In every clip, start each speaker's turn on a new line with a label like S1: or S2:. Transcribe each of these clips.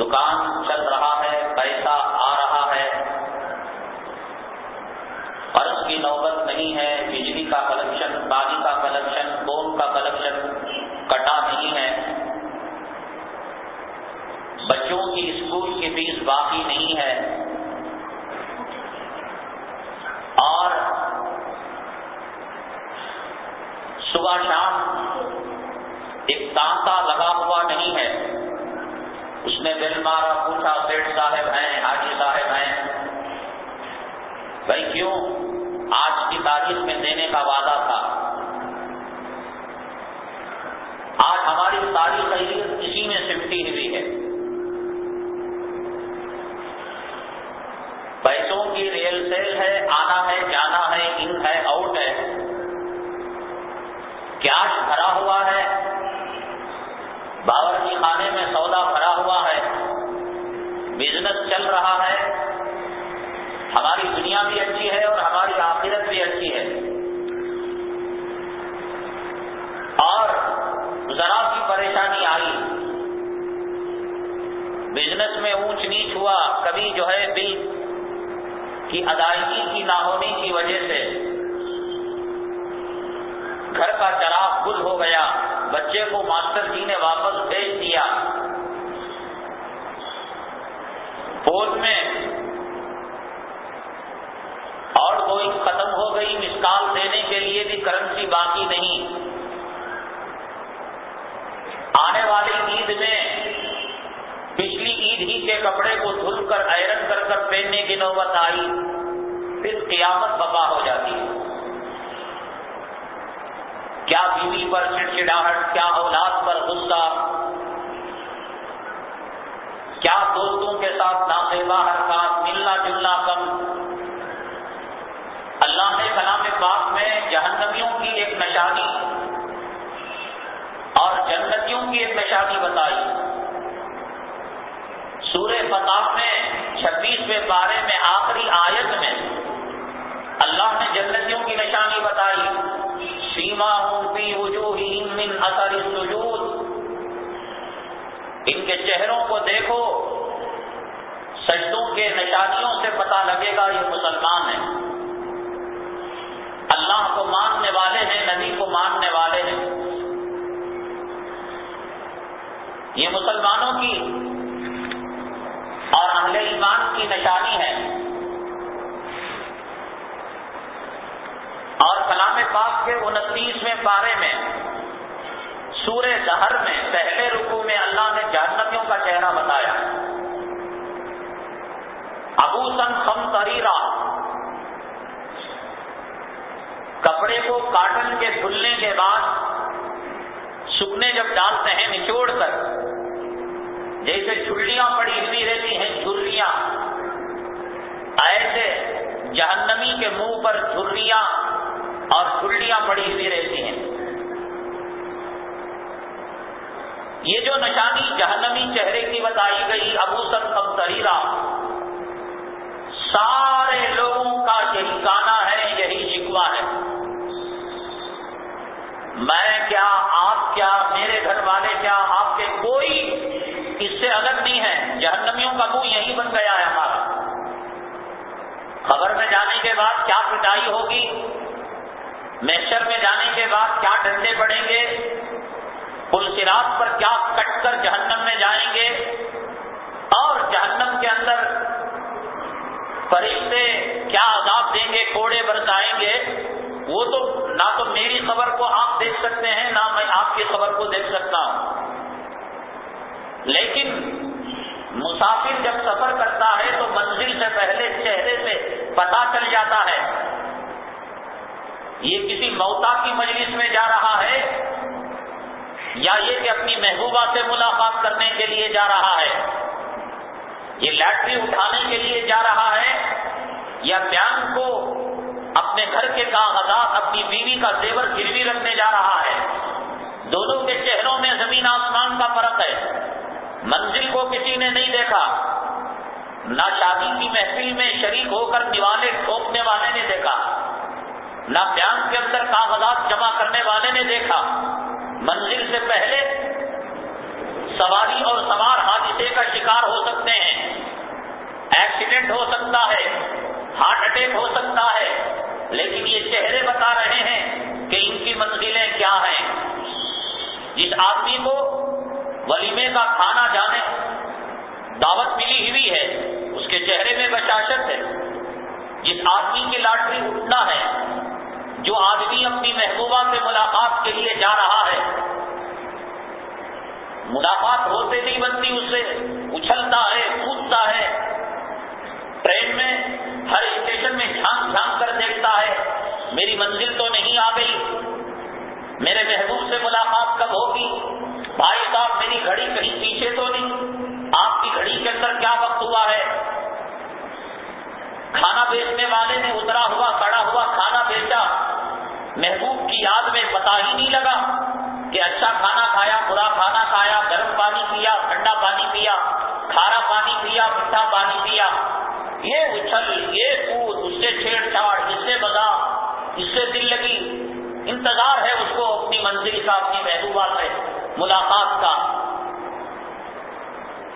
S1: دکان چل رہا ہے، پیسہ آ رہا ہے۔ قرض کی نوبت نہیں ہے، بجلی کا کلیکشن پانی کا کلیکشن فون کا کلیکشن کٹا نہیں ہے۔ بچوں کی اسکول کی فیس باقی نہیں ہے۔ اور صبح شام ایک تانتا لگا ہوا نہیں ہے۔ اس نے دل مارا، پوچھا سیٹ صاحب ہیں، حاجی صاحب ہیں۔ بھائی کیوں؟ آج کی تاریخ میں دینے کا وعدہ تھا۔ آج ہماری ساری خیریت اسی میں سمٹی ہوئی ہے۔ پیسوں کی ریل سیل ہے، آنا ہے، جانا ہے، ان ہے، آؤٹ ہے۔ کیش بھرا ہوا ہے۔ باورچی خانے میں سودا بھرا ہوا ہے۔ بزنس چل رہا ہے۔ ہماری دنیا بھی اچھی ہے اور ہماری آخرت بھی اچھی ہے۔ اور ذرا سی پریشانی آئی۔ بزنس میں اونچ نیچ ہوا۔ کبھی جو ہے بل کی ادائیگی کی نہ ہونے کی وجہ سے گھر کا چراغ گل ہو گیا، بچے کو ماسٹر جی نے واپس بھیج دیا۔ فون میں اور کوئی ختم ہو گئی مسکال دینے کے لیے بھی کرنسی باقی نہیں۔ آنے والی عید میں پچھلی عید ہی کے کپڑے کو دھل کر آئرن کر کر پہننے کی نوبت آئی، پھر قیامت بپا ہو جاتی۔ ہے کیا بیوی پر چڑچڑاہٹ، کیا اولاد پر غصہ؟ کیا دوستوں کے ساتھ ناقیبہ حرکات ملنا جلنا کم؟ اللہ نے کلام پاک میں جہنمیوں کی ایک نشانی اور جنتیوں کی ایک نشانی بتائی۔ سورہ فتح میں چھبیسویں بارے میں آخری آیت میں اللہ نے جنتیوں کی نشانی بتائی۔ سیما ہوں پی من اثر سجود ان کے چہروں کو دیکھو، سجدوں کے نشانیوں سے پتا لگے گا یہ مسلمان ہیں۔ اللہ کو ماننے والے ہیں، نبی کو ماننے والے ہیں۔ یہ مسلمانوں کی اور اہل ایمان کی نشانی ہے۔ اور کلام پاک کے انتیسویں پارے میں، سورہ دہر میں، پہلے رکو میں اللہ نے جہنمیوں کا چہرہ بتایا۔ ابو سن خم تریرا کپڑے کو کاٹن کے دھلنے کے بعد سکنے جب ڈالتے ہیں، نچوڑ کر، جیسے چلیاں پڑی ہوئی رہتی ہیں، جھریاں، ایسے جہنمی کے منہ پر جھریاں اور چلیاں پڑی ہوئی رہتی ہیں۔ یہ جو نشانی جہنمی چہرے کی بتائی گئی ابو سر کم تریرا سارے لوگوں کا یہی گانا ہے، یہی شکوا ہے۔ میں کیا، آپ کیا، میرے گھر والے کیا، آپ کے کوئی اس سے الگ نہیں ہے جہنمیوں کا منہ یہی بن گیا ہے ہمارا۔ خبر میں جانے کے بعد کیا پٹائی ہوگی؟ میشر میں جانے کے بعد کیا ڈنڈے پڑیں گے؟ پل سراط پر کیا کٹ کر جہنم میں جائیں گے؟ اور جہنم کے اندر فرشتے کیا عذاب دیں گے؟ کوڑے برسائیں گے؟ وہ تو نہ تو میری خبر کو آپ دیکھ سکتے ہیں، نہ میں آپ کی خبر کو دیکھ سکتا ہوں۔ لیکن مسافر جب سفر کرتا ہے تو منزل سے پہلے چہرے سے پتا چل جاتا ہے۔ یہ کسی موتا کی مجلس میں جا رہا ہے یا یہ کہ اپنی محبوبہ سے ملاقات کرنے کے لیے جا رہا ہے۔ یہ لیٹری اٹھانے کے لیے جا رہا ہے یا بینک کو اپنے گھر کے کاغذات اپنی بیوی کا زیور گروی رکھنے جا رہا ہے۔ دونوں کے چہروں میں زمین آسمان کا فرق ہے۔ منزل کو کسی نے نہیں دیکھا۔ نہ شادی کی محفل میں شریک ہو کر دیوالے ٹھوکنے والے نے دیکھا۔ نہ بینک کے اندر کاغذات جمع کرنے والے نے دیکھا۔ منزل سے پہلے سواری اور سوار حادثے کا شکار ہو سکتے ہیں۔ ایکسیڈنٹ ہو سکتا ہے، ہارٹ اٹیک ہو سکتا ہے۔ لیکن یہ چہرے بتا رہے ہیں کہ ان کی منزلیں کیا ہیں۔ جس آدمی کو ولیمے کا کھانا جانے، دعوت ملی ہوئی ہے، اس کے چہرے میں بشاشت ہے۔ جس آدمی کی لاٹری اٹھنا ہے، جو آدمی اپنی محبوبہ سے ملاقات کے لیے جا رہا ہے، ملاقات ہوتے نہیں بنتی اس سے اچھلتا ہے، کودتا ہے۔ ٹرین میں، ہر اسٹیشن میں جھانک جھانک کر دیکھتا ہے، میری منزل تو نہیں آ گئی، میرے محبوب سے ملاقات کب ہوگی؟ بھائی صاحب، میری گھڑی کہیں پیچھے تو نہیں؟ آپ کی گھڑی کے اندر کیا وقت ہوا ہے؟ کھانا بیچنے والے نے اترا ہوا کڑا ہوا کھانا بیچا۔ محبوب کی یاد میں پتا ہی نہیں لگا کہ اچھا کھانا کھایا، برا کھانا کھایا، گرم پانی پیا، ٹھنڈا پانی پیا، کھارا پانی پیا، میٹھا پانی پیا۔ یہ اچھل، یہ کود، اس سے چھیڑ چھاڑ، اس سے بگا اس سے دل لگی۔ انتظار ہے اس کو اپنی منزل کا، اپنی محبوبہ سے، ملاقات کا۔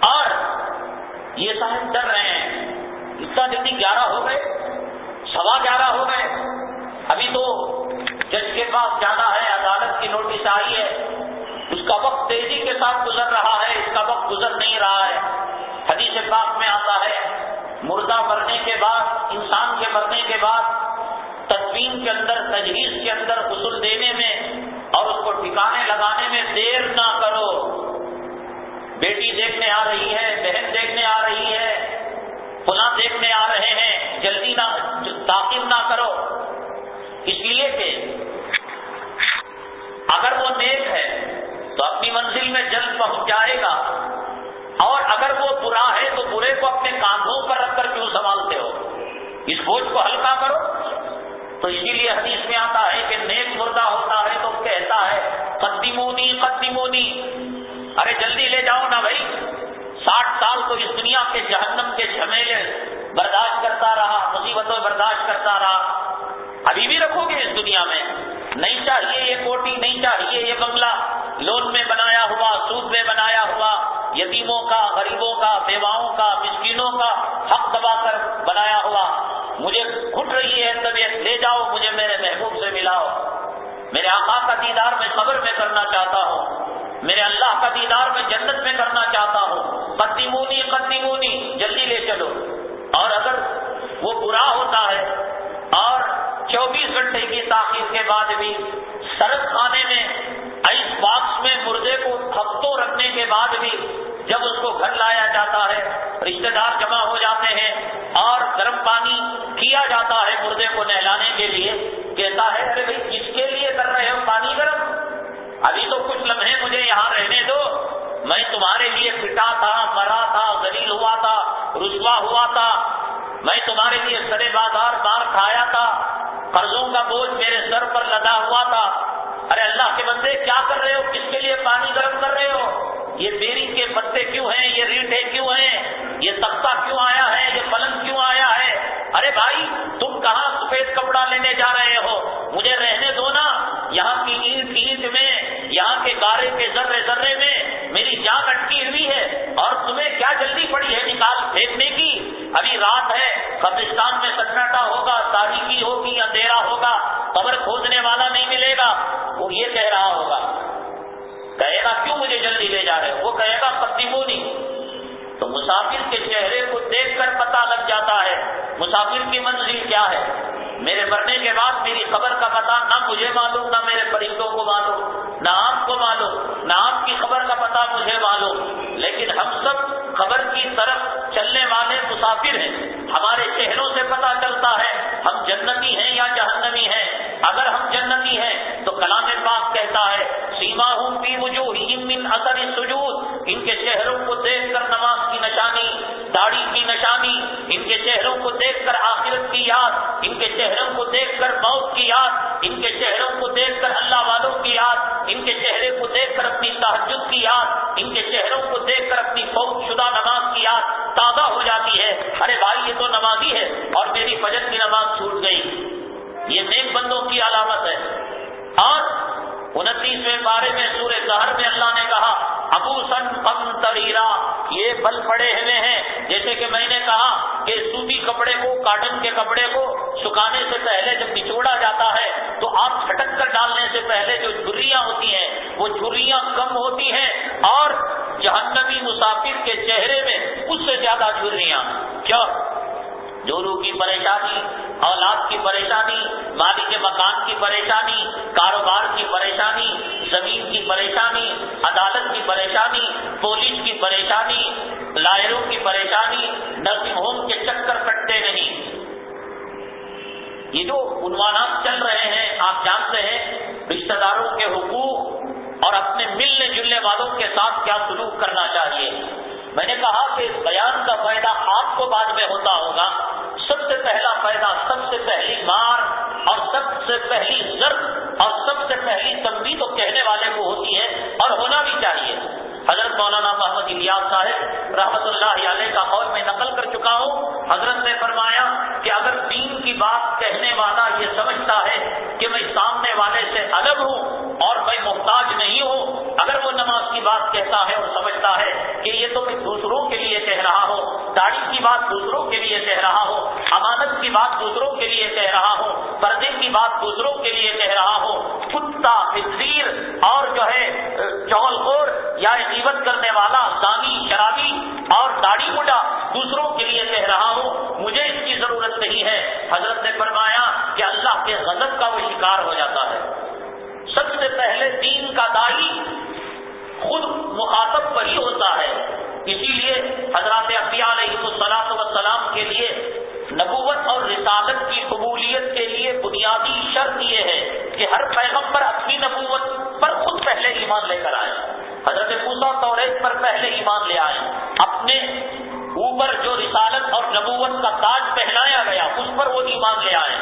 S1: اور یہ صاحب ڈر رہے ہیں۔ اتنا جلدی گیارہ ہو گئے، سوا گیارہ ہو گئے۔ ابھی تو جج کے پاس جانا ہے، عدالت کی نوٹس آئی ہے۔ اس کا وقت تیزی کے ساتھ گزر رہا ہے، اس کا وقت گزر نہیں رہا ہے۔ حدیث پاک میں آتا ہے، مردہ مرنے کے بعد، انسان کے مرنے کے بعد تدبین کے اندر تجویز کے اندر غسل دینے میں اور اس کو ٹھکانے لگانے میں دیر نہ کرو۔ بیٹی دیکھنے آ رہی ہے، بہن دیکھنے آ رہی ہے پناہ دیکھنے آ رہے ہیں، جلدی نہ، تاخیر نہ کرو۔ اس لیے کہ اگر وہ نیک ہے تو اپنی منزل میں جلد پہنچ جائے گا۔ اور اگر وہ برا ہے تو برے کو اپنے کاندھوں پر رکھ کر کیوں سنبھالتے ہو؟ اس بوجھ کو ہلکا کرو۔ تو اسی لیے حدیث میں آتا ہے کہ نیک مردہ ہوتا ہے تو کہتا ہے قدیمونی قدیمونی ارے جلدی لے جاؤ نا بھائی۔ ساٹھ سال تو اس دنیا کے جہنم کے جھمیلے برداشت کرتا رہا، مصیبتوں برداشت کرتا رہا۔ ابھی بھی رکھو گے اس دنیا میں۔ نہیں چاہیے یہ کوٹی، نہیں چاہیے یہ بنگلہ۔ لون میں بنایا ہوا، سود میں بنایا ہوا۔ یتیموں کا، غریبوں کا، بیواؤں کا، مسکینوں کا حق دبا کر بنایا ہوا مجھے گھٹ رہی ہے طبیعت لے جاؤ، مجھے میرے محبوب سے ملاؤ۔ میرے آقا کا دیدار میں قبر میں کرنا چاہتا ہوں۔ میرے اللہ کا دیدار میں جنت میں کرنا چاہتا ہوں۔ قدیمونی قدیمونی جلدی لے چلو۔ اور اگر وہ برا ہوتا ہے اور چوبیس گھنٹے کی تاخیر کے بعد بھی سڑک کھانے میں، آئس باکس میں مردے کو ہفتوں رکھنے کے بعد بھی جب اس کو گھر لایا جاتا ہے رشتے دار جمع جاتے ہیں اور گرم پانی کیا جاتا ہے مردے کو نہلانے کے لیے؟ کہتا ہے ارے بھائی کس کے لیے کر رہے ہو پانی گرم؟ ابھی تو کچھ لمحے مجھے یہاں رہنے دو۔ میں تمہارے لیے پٹا تھا، مرا تھا زلیل ہوا تھا، رسوا ہوا تھا۔ میں تمہارے لیے سرے بازار بار کھایا تھا۔ قرضوں کا بوجھ میرے سر پر لدا ہوا تھا۔ ارے اللہ کے بندے، کیا کر رہے ہو؟ کس کے لیے پانی گرم کر رہے ہو؟ یہ بیری کے پتے کیوں ہیں؟ یہ ریٹے کیوں ہیں؟ یہ تختہ کیوں آیا ہے؟ یہ پلنگ کیوں آیا ہے؟ ارے بھائی، تم کہاں سفید کپڑا لینے جا رہے ہو؟ مجھے رہنے دو نا، یہاں کی اینٹ اینٹ میں، یہاں کے گارے کے ذرے ذرے میں میری جان اٹکی ہوئی ہے اور تمہیں کیا جلدی پڑی ہے نکال پھینکنے کی؟ ابھی رات ہے، قبرستان میں سناٹا ہوگا، تاریخی ہوگی اندھیرا ہوگا، قبر کھودنے والا نہیں ملے گا، وہ یہ کہہ رہا ہوگا۔ کہے گا، کیوں مجھے جلدی لے جا رہے وہ کہے گا، قدیموں نہیں تو مسافر کے چہرے کو دیکھ کر پتا لگ جاتا ہے، مسافر کی منزل کیا ہے؟ میرے مرنے کے بعد میری خبر کا پتا نہ مجھے معلوم، نہ میرے پرندوں کو معلوم، نہ آپ کو معلوم، نہ آپ کی خبر کا پتا مجھے معلوم. لیکن ہم سب خبر کی طرف چلنے والے مسافر ہیں. ہمارے چہروں سے پتا چلتا ہے، ہم جنتی ہیں یا جہنمی ہیں؟ اگر ہم جنتی ہیں تو کلام پاک کہتا ہے سیما ہوں پی من اثر سجود ان کے چہروں کو دیکھ کر نماز کی نشانی، داڑھی کی نشانی، ان کے چہروں کو دیکھ کر آخرت کی یاد، ان کے چہروں کو دیکھ کر موت کی یاد، ان کے چہروں کو دیکھ کر اللہ والوں کی یاد، ان کے چہرے کو دیکھ کر اپنی تحجد کی یاد، ان کے چہروں کو دیکھ کر اپنی فوج شدہ نماز کی یاد تازہ ہو جاتی ہے۔ ارے بھائی، یہ تو نمازی ہے اور میری فجر کی نماز چھوٹ گئی۔ یہ نیک بندوں کی علامت ہے۔ اور انتیسویں بارے میں سورہ زہر میں اللہ نے کہا، ابو سن کم تریرا، یہ بل پڑے ہوئے ہیں۔ جیسے کہ میں نے کہا کہ سوتی کپڑے کو، کاٹن کے کپڑے کو سکھانے سے پہلے جب نچوڑا جاتا ہے، تو آپ چھٹک کر ڈالنے سے پہلے جو جھریاں ہوتی ہیں، وہ جھریاں کم ہوتی ہیں۔ اور جہنمی مسافر کے چہرے میں اس سے زیادہ جھریاں۔ کیا؟ جورو کی پریشانی اولاد کی پریشانی مالی کے مکان کی پریشانی، کاروبار کی پریشانی، زمین کی پریشانی، عدالت کی پریشانی، پولیس کی پریشانی، لائروں کی پریشانی، نرسنگ ہوم کے چکر کٹتے نہیں۔ یہ جو عنوانات چل رہے ہیں، آپ جانتے ہیں رشتے داروں کے حقوق اور اپنے ملنے جلنے والوں کے ساتھ کیا سلوک کرنا چاہیے۔ میں نے کہا کہ اس بیان کا فائدہ آپ کو بعد میں ہوتا ہوگا۔ سب سے پہلا فائدہ، سب سے پہلی مار اور سب سے پہلی ضرب اور سب سے پہلی تنبی تو کہنے والے کو ہوتی ہے اور ہونا بھی چاہیے۔ حضرت مولانا محمد الیاس صاحب رحمت اللہ علیہ کا قول میں نقل کر چکا ہوں۔ حضرت نے فرمایا کہ اگر دین کی بات کہنے والا یہ سمجھتا ہے کہ میں سامنے والے سے الگ ہوں اور میں محتاج نہیں ہوں، اگر وہ نماز کی بات کہتا ہے اور سمجھتا ہے کہ یہ تو میں دوسروں کے لیے کہہ رہا ہو داڑھی کی بات دوسروں کے لیے کہہ رہا ہو امانت کی بات دوسروں کے لیے کہہ رہا ہو پردے کی بات دوسروں کے لیے کہہ رہا ہو کتا فضیر اور جو ہے چول خور یا عیبت کرنے والا سانی شرابی اور داڑھی مڈا دوسروں کے لیے کہہ رہا ہوں، مجھے اس کی ضرورت نہیں ہے۔ حضرت نے فرمایا کہ اللہ کے غضب کا وہ شکار ہو جاتا ہے۔ سب سے پہلے دین کا دائی خود مخاطب وہی ہوتا ہے۔ اسی لیے حضرات علیہ السلام وسلام کے لیے نبوت اور رسالت کی قبولیت کے لیے بنیادی شرط یہ ہے کہ ہر پیغمبر اپنی نبوت پر خود پہلے ایمان لے کر آئے۔ حضرت پوسا توریز پر پہلے ایمان لے آئے۔ اپنے اوپر جو رسالت اور نبوت کا تاج پہنایا گیا، اس پر وہ ایمان لے آئے۔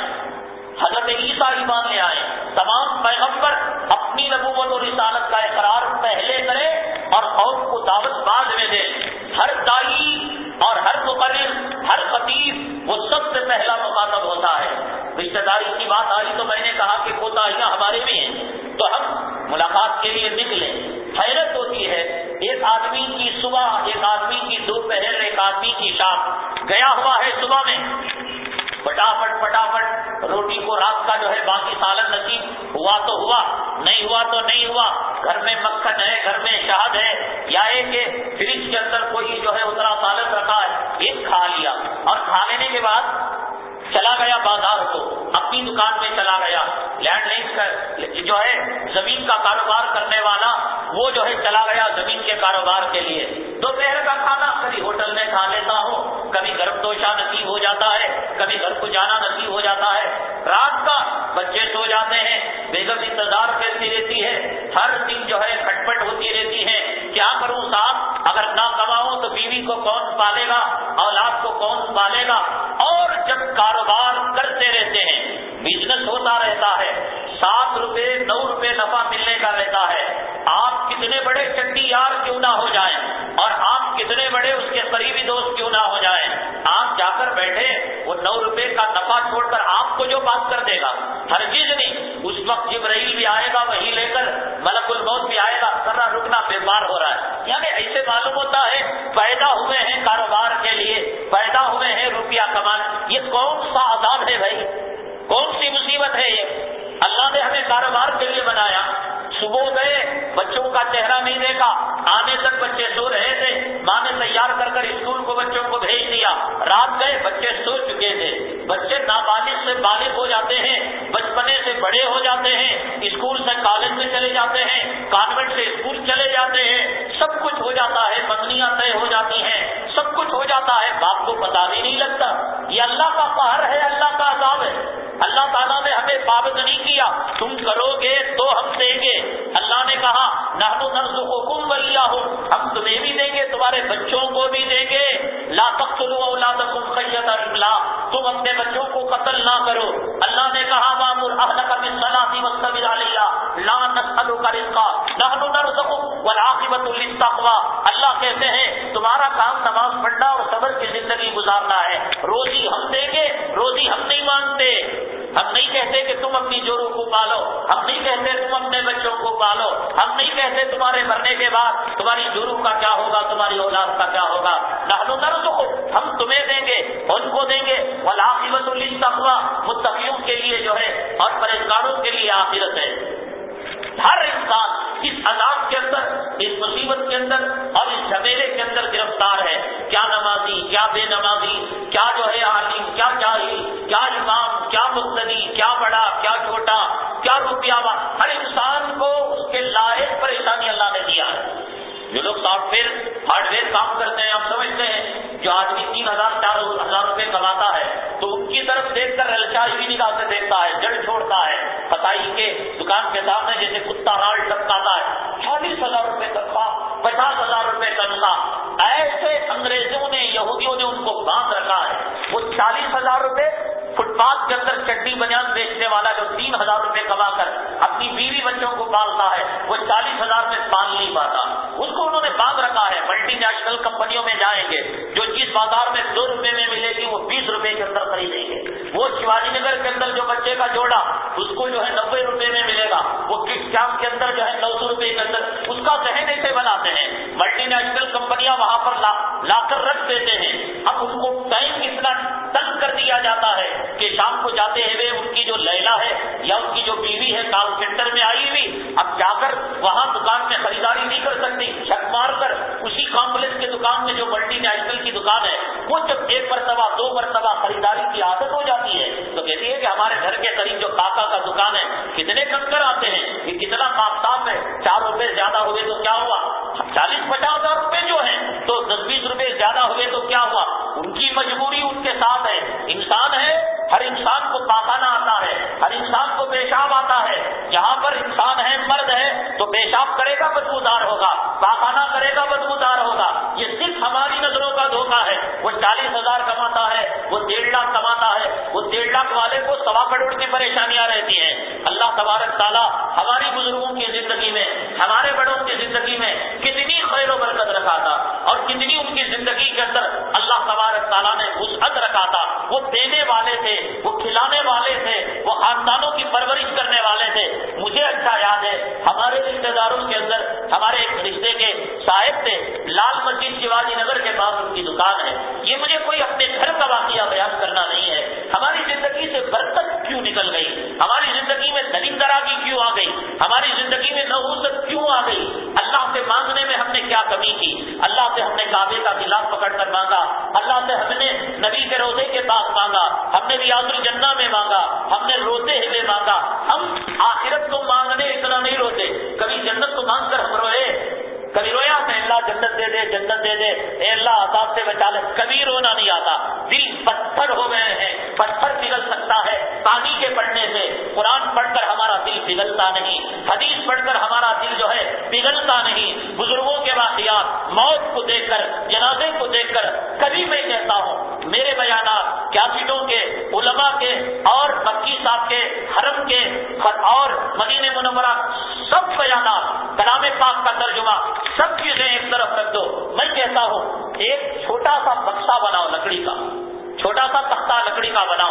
S1: حضرت عیسیٰ ایمان لے آئے۔ تمام پیغمبر اپنی نبوت اور رسالت کا اقرار پہلے کرے اور قوم کو دعوت بعد میں دے۔ ہر دائی اور ہر مقرر، ہر خطیب، وہ سب سے پہلا مخاطب ہوتا ہے۔ رشتے داری کی بات آئی تو میں نے کہا کہ کوتاہیاں ہمارے بھی ہیں۔ تو ہم ملاقات کے لیے نکلیں۔ حیرت ہوتی ہے، ایک آدمی کی صبح، ایک آدمی کی دوپہر، ایک آدمی کی شام۔ گیا ہوا ہے صبح میں۔ پٹافٹ پٹافٹ روٹی کو رات کا جو ہے باقی سالن نصیب ہوا تو ہوا نہیں ہوا تو نہیں ہوا گھر میں مکھن ہے گھر میں شہد ہے یا ایک فریج کے اندر کوئی جو ہے اتنا سالن رکھا ہے ایک کھا لیا اور کھا لینے کے بعد چلا گیا بازار کو اپنی دکان میں چلا گیا لینڈ لائن جو ہے زمین کا کاروبار کرنے والا وہ جو ہے چلا گیا زمین کے کاروبار کے لیے دوپہر کا کھانا کبھی ہوٹل میں کھا لیتا ہوں کبھی گرم دوشا نصیب ہو جاتا ہے کبھی گھر کو جانا نصیب ہو جاتا ہے۔ رات کا بچے سو جاتے ہیں، بیگم انتظار کرتی رہتی ہے۔ ہر دن جو ہے کھٹپٹ ہوتی رہتی ہے۔ کیا کروں صاحب اگر نہ کماؤں تو بیوی کو کون پالے گا؟ اولاد کو کون پالے گا؟ کا نفع چھوڑ کر آپ کو جو بات کر دے گا ہر چیز نہیں۔ اس وقت جبرائیل بھی آئے گا وہی لے کر ملک الموت بھی آئے گا۔ سرا رکنا بیمار ہو رہا ہے۔ یعنی ایسے معلوم ہوتا ہے، پیدا ہوئے ہیں کاروبار کے لیے، پیدا ہوئے ہیں روپیہ کمان یہ کون سا عذاب ہے بھائی؟ کون سی مصیبت ہے یہ؟ اللہ نے ہمیں کاروبار کے لیے بنایا۔ صبح گئے، بچوں کا چہرہ نہیں دیکھا۔ آنے تک بچے سو رہے تھے۔ ماں نے تیار کر کر اسکول کو بچوں کو بھیج دیا۔ رات گئے بچے سو چکے تھے بچے نابالغ سے بالغ ہو جاتے ہیں بچپنے سے بڑے ہو جاتے ہیں اسکول سے کالج میں چلے جاتے ہیں کانوینٹ سے اسکول چلے جاتے ہیں سب کچھ ہو جاتا ہے پتنیاں طے ہو جاتی ہیں سب کچھ ہو جاتا ہے باپ کو پتا بھی نہیں لگتا یہ اللہ کا پہر ہے اللہ کا عذاب ہے اللہ تعالیٰ نے ہمیں پابند نہیں کیا تم کرو گے تو ہم دیں گے اللہ نے کہا نہنو نرز حکم بلیا ہو ہم تمہیں بھی دیں گے تمہارے بچوں کو بھی دیں گے لا تقتلوا اولادکم خشیت املاق تم اپنے بچوں کو قتل نہ کرو اللہ نے کہا مامور اہلک من صلاتی وصبر علیہ لا نسألک رزقا نحن نرزقک والعاقبت للتقوى اللہ کہتے ہیں، تمہارا کام نماز پڑھنا اور صبر کی زندگی گزارنا ہے۔ روزی ہم دیں گے، روزی ہم نہیں مانتے۔ ہم نہیں کہتے کہ تم اپنی جوڑوں کو پالو۔ ہم نہیں کہتے تم اپنے بچوں کو پالو۔ ہم نہیں کہتے تمہارے مرنے کے بعد تمہاری جورو کا کیا ہوگا، تمہاری اولاد کا کیا ہوگا۔ نہ ہم تمہیں دیں گے، ان کو دیں گے۔ ولاقبت التقوا متقیوں کے لیے جو ہے اور پریشانوں کے لیے آخرت ہے۔ ہر انسان اس عذاب کے اندر اس مصیبت کے اندر اور اس جھمیلے کے اندر گرفتار ہے۔ کیا نمازی، کیا بے نمازی، کیا جو ہے عالم، کیا چاہی کیا امام، کیا مقتدی، کیا بڑا، کیا چھوٹا، کیا روپیہ ہر انسان کو اس کے لائق پریشانی اللہ نے جو لوگ سافٹ ویئر ہارڈ ویئر کام کرتے ہیں، آپ سمجھتے ہیں، جو آدمی تین ہزار، چار ہزار روپے کماتا ہے، تو ان کی طرف دیکھ کر رلچا بھی نکال سے دیکھتا ہے جڑ چھوڑتا ہے۔ فتائی کے دکان کے سامنے جیسے کتا رال ٹپکاتا ہے، چالیس ہزار روپے تنخواہ پچاس ہزار روپے تنخواہ ایسے انگریزوں نے، یہودیوں نے ان کو باندھ رکھا ہے۔ وہ چالیس ہزار روپے فٹ پاتھ کے اندر چٹنی بنیاد بیچنے والا جو تین ہزار روپے کما کر اپنی بیوی بچوں کو پالتا ہے، وہ چالیس ہزار میں پال نہیں پاتا۔ کو انہوں نے باندھ رکھا ہے۔ ملٹی نیشنل کمپنیوں میں جائیں گے۔ جو چیز بازار میں دو روپے میں ملے گی، وہ بیس روپے کے اندر خریدیں گے۔ وہ شیواجی نگر کے اندر جو بچے کا جوڑا، اس کو جو ہے نبے روپے میں ملے گا۔ وہ کس کیمپ کے اندر جو ہے نو سو روپے کے اندر، اس کا ذہن ایسے بناتے ہیں۔ ملٹی نیشنل کمپنیاں وہاں پر لا کر رکھ دیتے ہیں۔ اب ان کو ٹائم اتنا تنگ کر دیا جاتا ہے کہ شام کو جاتے ہوئے ان کی جو لیلا ہے یا ان کی جو بیوی ہے کال سینٹر میں آئی ہوئی، اب جا کر وہاں دکان میں خریداری نہیں کر سکتی چھک مار کر اسی کمپلیکس کے دکان میں جو ملٹی نیشنل کی دکان ہے، وہ جب ایک مرتبہ، دو مرتبہ خریداری کی عادت ہو جاتی ہے، تو کہتی ہے کہ ہمارے گھر کے قریب جو کاکا کا دکان ہے، کتنے کنکر آتے ہیں، یہ کتنا کاغذات ہے، چار روپے زیادہ ہوئے تو کیا ہوا؟ چالیس پچاس ہزار روپے جو ہیں، تو دس بیس روپے زیادہ ہوئے تو کیا ہوا؟ تبارک تعالیٰ ہماری بزرگوں جاتا دل پتھر ہو گئے ہیں، پتھر پگل سکتا ہے۔ پانی کے پڑھنے سے قرآن پڑھ کر ہمارا دل پگھلتا نہیں، حدیث پڑھ کر ہمارا دل جو ہے پگھلتا نہیں۔ بزرگوں کے واقعات، موت کو دیکھ کر، جنازے کو دیکھ کر کبھی میں کہتا ہوں، میرے بیانات کیاسٹوں کے، علماء کے، اور مکی صاحب کے، حرم کے اور مدینہ منورہ، سب بیانات، کلام پاک کا ترجمہ، سب چیزیں ایک طرف رکھ دو۔ میں کہتا ہوں، ایک چھوٹا سا بکسا بناؤ لکڑی کا چھوٹا سا تختہ لکڑی کا بناؤ۔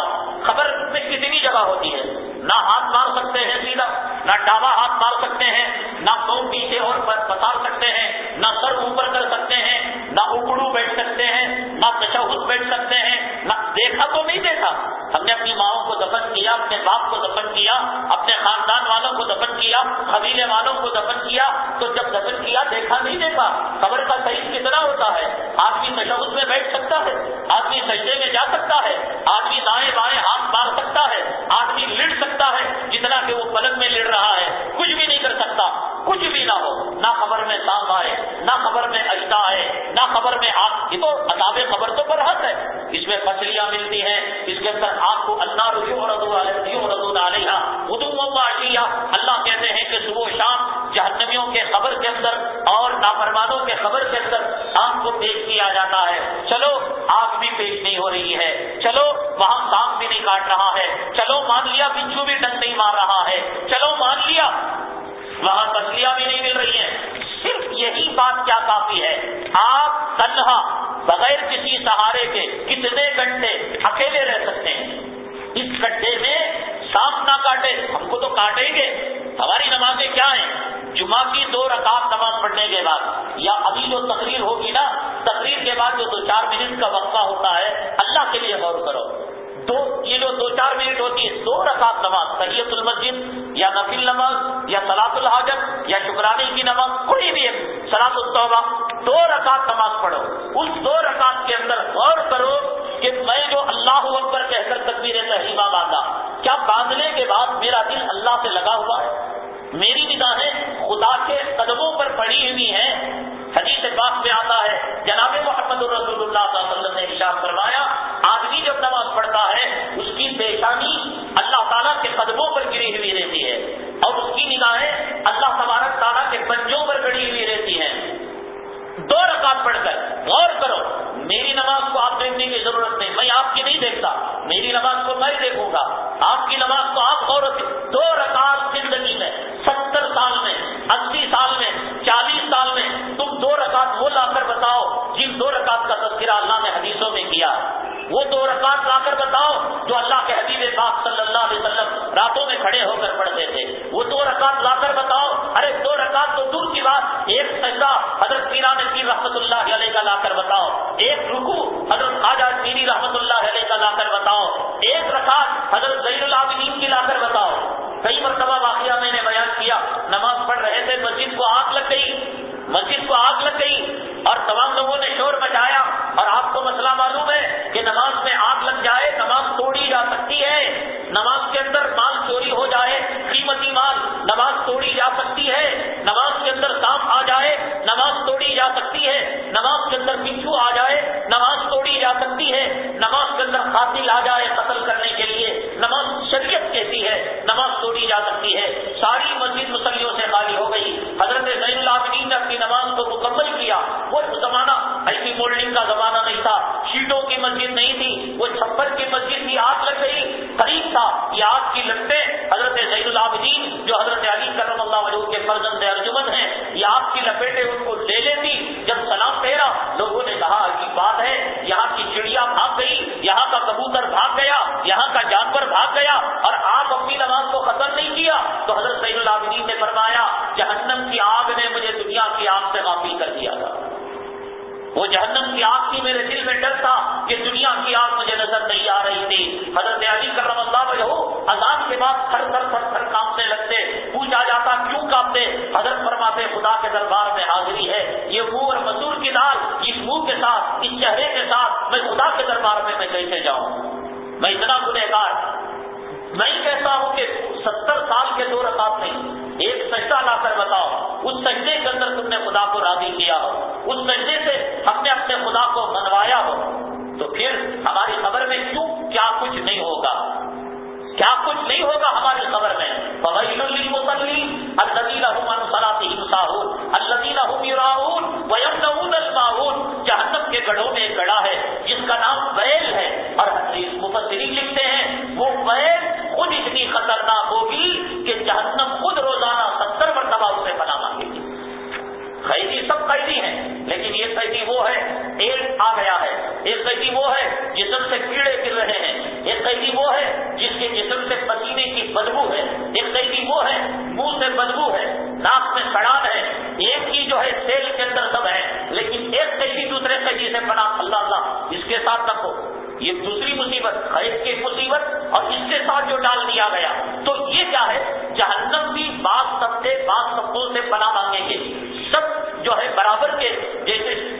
S1: غیر کی مصیبت اور اس کے ساتھ جو ڈال دیا گیا۔ تو یہ کیا ہے؟ جہنم بھی بعض سب سے بعض سبوں سے بنا مانگیں گے سب جو ہے برابر کے، جیسے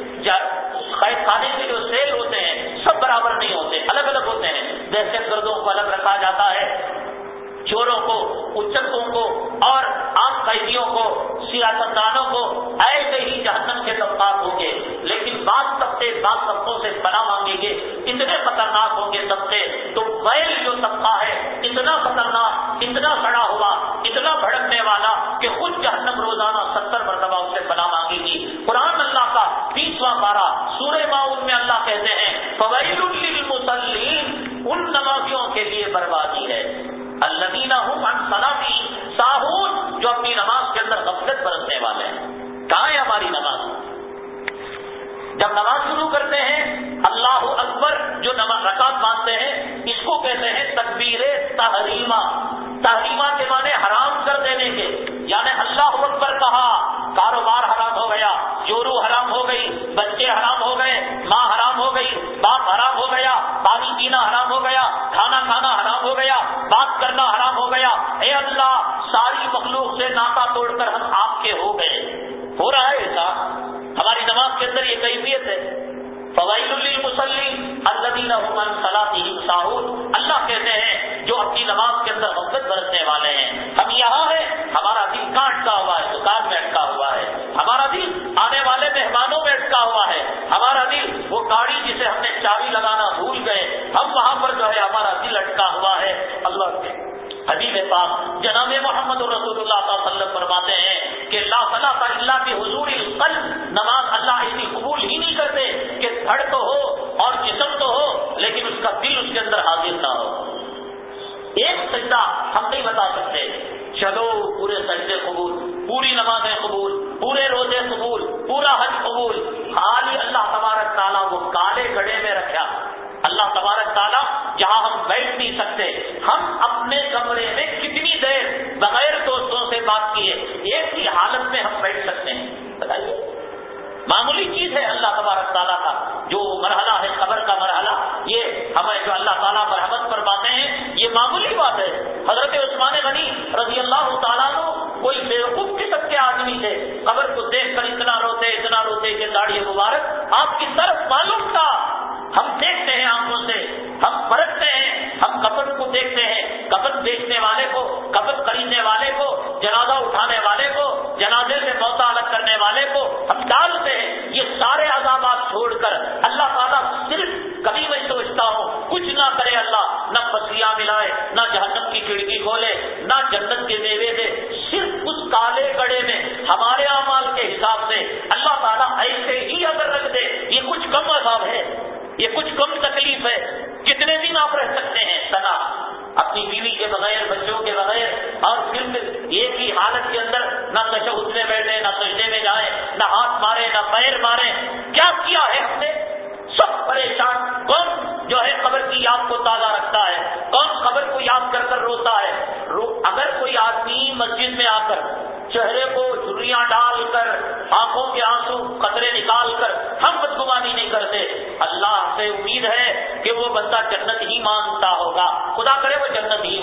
S1: قید خانے کے جو سیل ہوتے ہیں، سب برابر نہیں ہوتے، الگ الگ ہوتے ہیں۔ دہشت گردوں کو الگ رکھا جاتا ہے، چوروں کو اچکوں کو، اور عام قیدیوں کو سیاست دانوں کو۔ ایسے ہی جہنم کے طبقات ہوں گے۔ لیکن بعض سے بعض سبوں سے بنا مانگیں گے۔ خطرناک ہوں گے سب سے تو بیل پورا حج قبول۔ خالی اللہ تبارک تعالیٰ وہ کالے گڑے میں رکھا۔ اللہ تبارک تعالیٰ جہاں ہم بیٹھ نہیں سکتے، ہم اپنے کمرے میں کتنی دیر بغیر دوستوں سے بات کیے، ایک ہی حالت میں ہم بیٹھ سکتے ہیں۔ بتائیے۔ معمولی چیز ہے اللہ تبارک تعالیٰ کا جو مرحلہ ہے، قبر کا مرحلہ۔ یہ ہمیں جو اللہ تعالیٰ پر حمت پر باتیں ہیں، یہ معمولی بات ہے۔ حضرت عثمان غنی رضی اللہ تعالیٰ کو کوئی بیوقوف قسم کے آدمی تھے قبر کو دیکھ کر اتنا روتے اتنا روتے کہ داڑھی مبارک آپ کی طرف معلوم تھا۔ ہم دیکھتے ہیں آنکھوں سے، ہم پرکھتے ہیں، ہم قبر کو دیکھتے ہیں۔ قبر دیکھنے والے کو، قبر خریدنے والے کو، جنازہ اٹھانے والے کو، جنازے سے موتا نہ ہاتھ مارے، نہ پیر مارے۔ کیا کیا ہے ہم نے؟ سب پریشان۔ کون جو ہے خبر کی یاد کو تازہ رکھتا ہے؟ کون خبر کو یاد کر کر روتا ہے؟ رو، اگر کوئی آدمی مسجد میں آ کر چہرے کو جھریاں ڈال کر، آنکھوں کے آنسو قطرے نکال کر ہم بدگمانی نہیں کرتے، اللہ سے امید ہے کہ وہ بندہ جنت ہی مانگتا ہوگا۔ خدا کرے وہ جنت ہی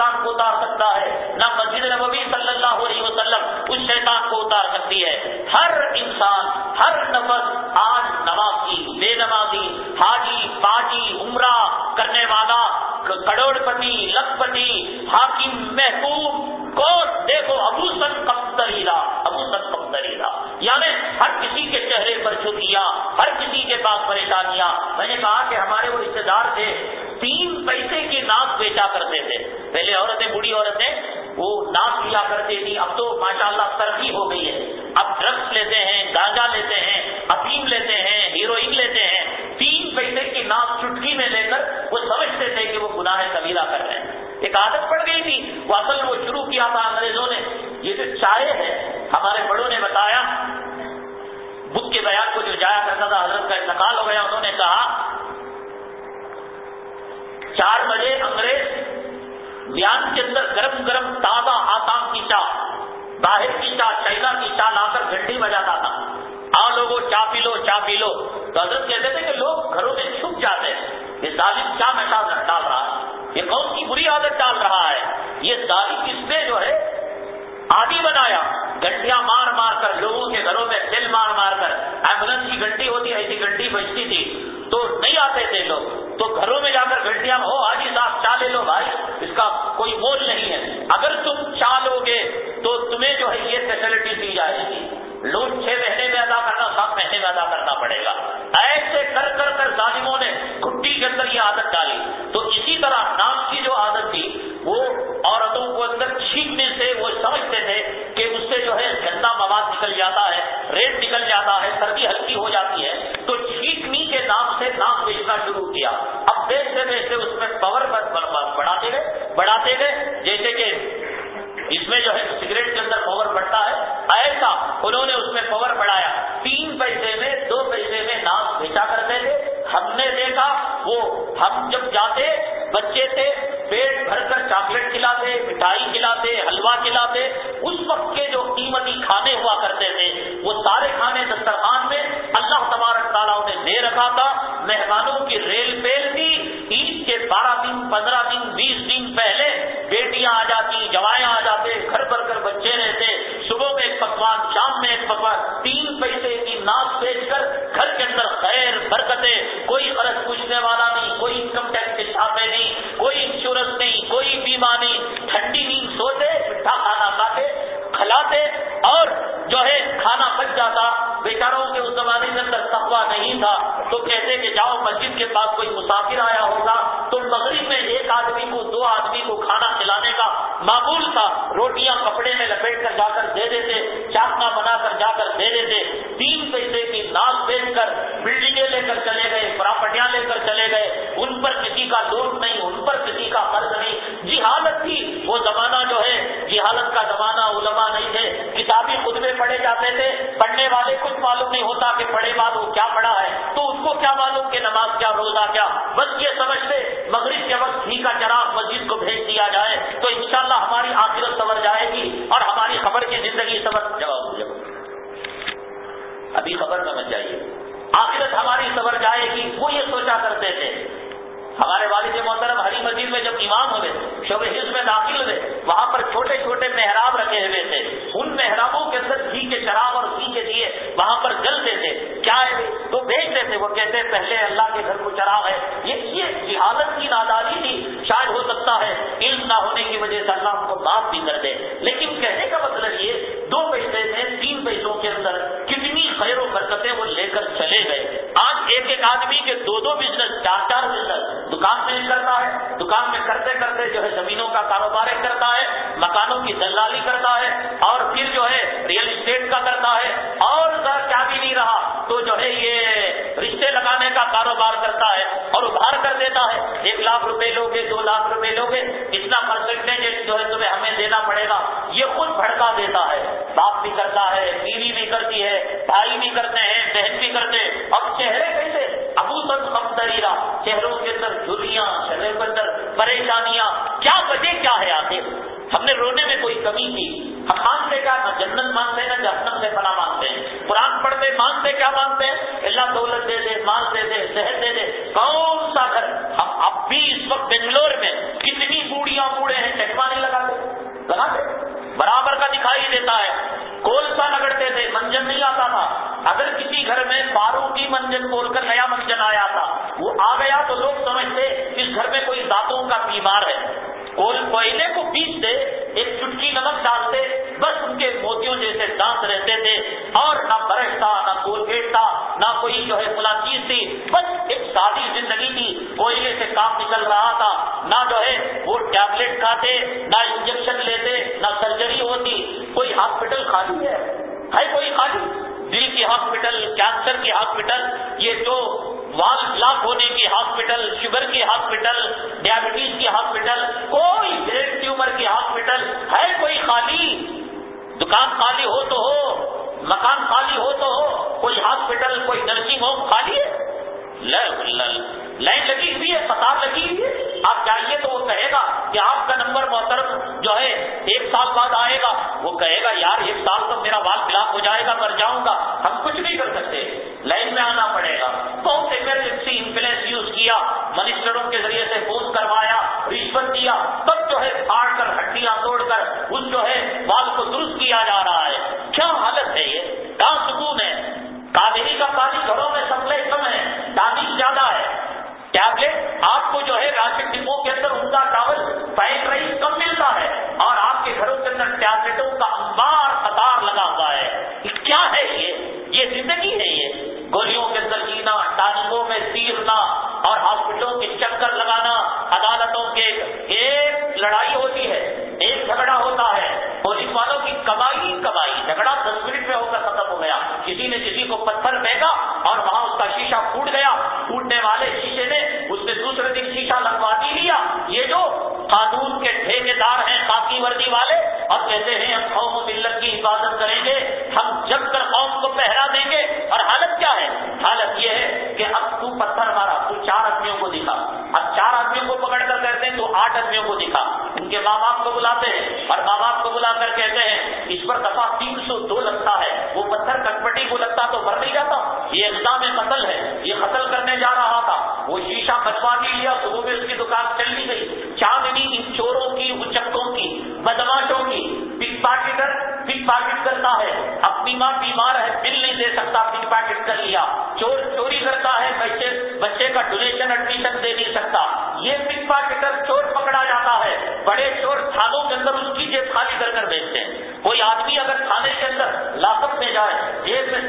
S1: شیطان کو اتار سکتا ہے، نہ مسجد نبوی صلی اللہ علیہ وسلم اس شیطان کو اتار سکتی ہے۔ ہر انسان، ہر نفس آج نمازی، بے نمازی، حاجی، باجی، عمرہ کرنے والا کروڑ پتی لکھ پتی حاکم، محبوب کو دیکھو، ابو سن کم تریلا ابو سن کم تریلا یعنی ہر کسی کے چہرے پر چھپیاں ہر کسی کے پاس پریشانیاں۔ میں نے کہا کہ ہمارے وہ رشتے دار تھے ماشاء اللہ ترقی ہو ناز بیچ کر گھر کے اندر خیر، برکتیں، کوئی قرض پوچھنے والا نہیں، کوئی انکم ٹیکس کے چھاپے نہیں، کوئی انشورنس نہیں، کوئی بیمہ نہیں، ٹھنڈی نیند سوتے مٹھا کھانا کھاتے، کھلاتے اور جو ہے کھانا بچ جاتا۔ بیچاروں کے اس زمانے میں اندر تخوا نہیں تھا۔ تو کہتے کہ جاؤ مسجد کے پاس کوئی مسافر آیا کوئی جو ہے فلاں چیز تھی، بس ایک سادی زندگی تھی۔ کوئلے سے کام نکل رہا تھا، نہ جو ہے وہ ٹیبلٹ کھاتے، نہ انجیکشن لیتے، نہ سرجری ہوتی۔ کوئی ہاسپٹل خالی ہے؟ ہے کوئی خالی؟ دل کی ہاسپٹل، کینسر کی ہاسپٹل، یہ جو وال بلاک ہونے کی ہاسپٹل، شوگر کی ہاسپٹل، ڈائبٹیز کی ہاسپٹل، کوئی بریڈ ٹیومر کی ہاسپٹل ہے کوئی خالی؟ دکان خالی ہو تو ہو، مکان خالی ہو تو ہو۔ کوئی ہاسپٹل، کوئی نرسنگ ہوم خالی ہے؟ لائن لگی ہوئی ہے، فساد لگی ہوئی ہے۔ آپ چاہیے تو وہ کہے گا کہ آپ کا نمبر محترم جو ہے، ایک سال بعد آئے گا۔ وہ کہے گا، یار، ایک سال تک میرا بال بلاک ہو جائے گا، مر جاؤں گا۔ ہم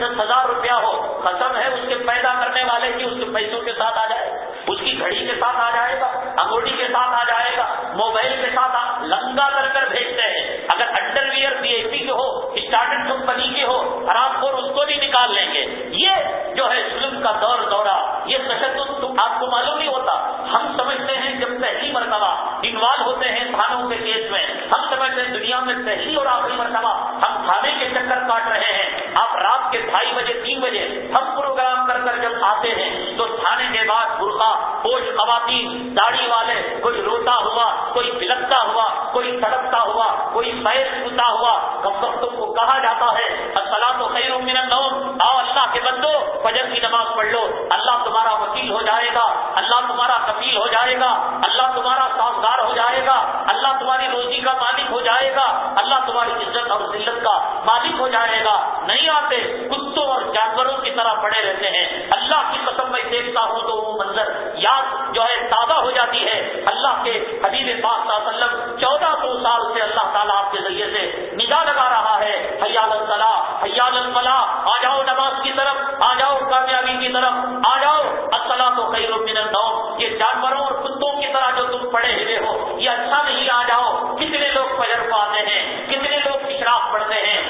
S1: دس ہزار روپیہ ہو، قسم ہے اس کے پیدا کرنے والے کی، اس کے پیسوں کے ساتھ آ جائے، اس کی گھڑی کے ساتھ آ جائے گا، انگوٹھی کے ساتھ آ جائے گا، موبائل کے ساتھ لنگا کر کر بھیجتے ہیں۔ اگر انڈر ویئر بی ایس کے ہو اسٹارٹ کمپنی کے ہو حرام خور اس کو بھی نکال لیں گے۔ یہ جو ہے ظلم کا دور دورہ، یہ تشدد آپ کو معلوم نہیں ہوتا۔ ہم سمجھتے ہیں جب پہلی مرتبہ انوالو ہوتے ہیں تھانوں کے کیس میں، ہم سمجھتے ہیں دنیا میں پہلی اور آخری مرتبہ ہم تھانے کے چکر کاٹ رہے ہیں۔ آپ کے ڈھائی بجے، تین بجے ہم پروگرام کر کر جب آتے ہیں، تو تھانے بعد برقع، پوش، خواتین، داڑھی والے، کوئی روتا ہوا، کوئی بلکتا ہوا، کوئی تڑپتا ہوا، کوئی سیر چھوتا ہوا وقتوں کو کہا جاتا ہے، السلام و خیر من النوم، آؤ اللہ کے بندو، فجر کی نماز پڑھ لو، اللہ تمہارا وکیل ہو جائے گا، اللہ تمہارا کفیل ہو جائے گا، اللہ تمہارا سازگار ہو جائے گا، اللہ تمہاری روزی کا مالک ہو جائے گا، اللہ تمہاری عزت اور ذلت کا مالک ہو جائے گا نہیں آتے، کتوں اور جانوروں کی طرح پڑے رہتے ہیں۔ اللہ کی قسم میں دیکھتا ہوں تو وہ منظر یاد جو ہے تازہ ہو جاتی ہے۔ اللہ کے حبیب پاک صلی اللہ علیہ وسلم چودہ سو سال سے اللہ تعالیٰ آپ کے ذریعے سے نگاہ لگا رہا ہے۔ حیال الصلاح، حیال الملا آ جاؤ نماز کی طرف، آ جاؤ کامیابی کی طرف، آ جاؤ۔ الصلاح تو خیر من النوم، یہ جانوروں اور کتوں کی طرح جو تم پڑے ہوئے ہو، یہ اچھا نہیں آ جاؤ۔ کتنے لوگ پجر پاتے ہیں، کتنے لوگ اشراف پڑتے ہیں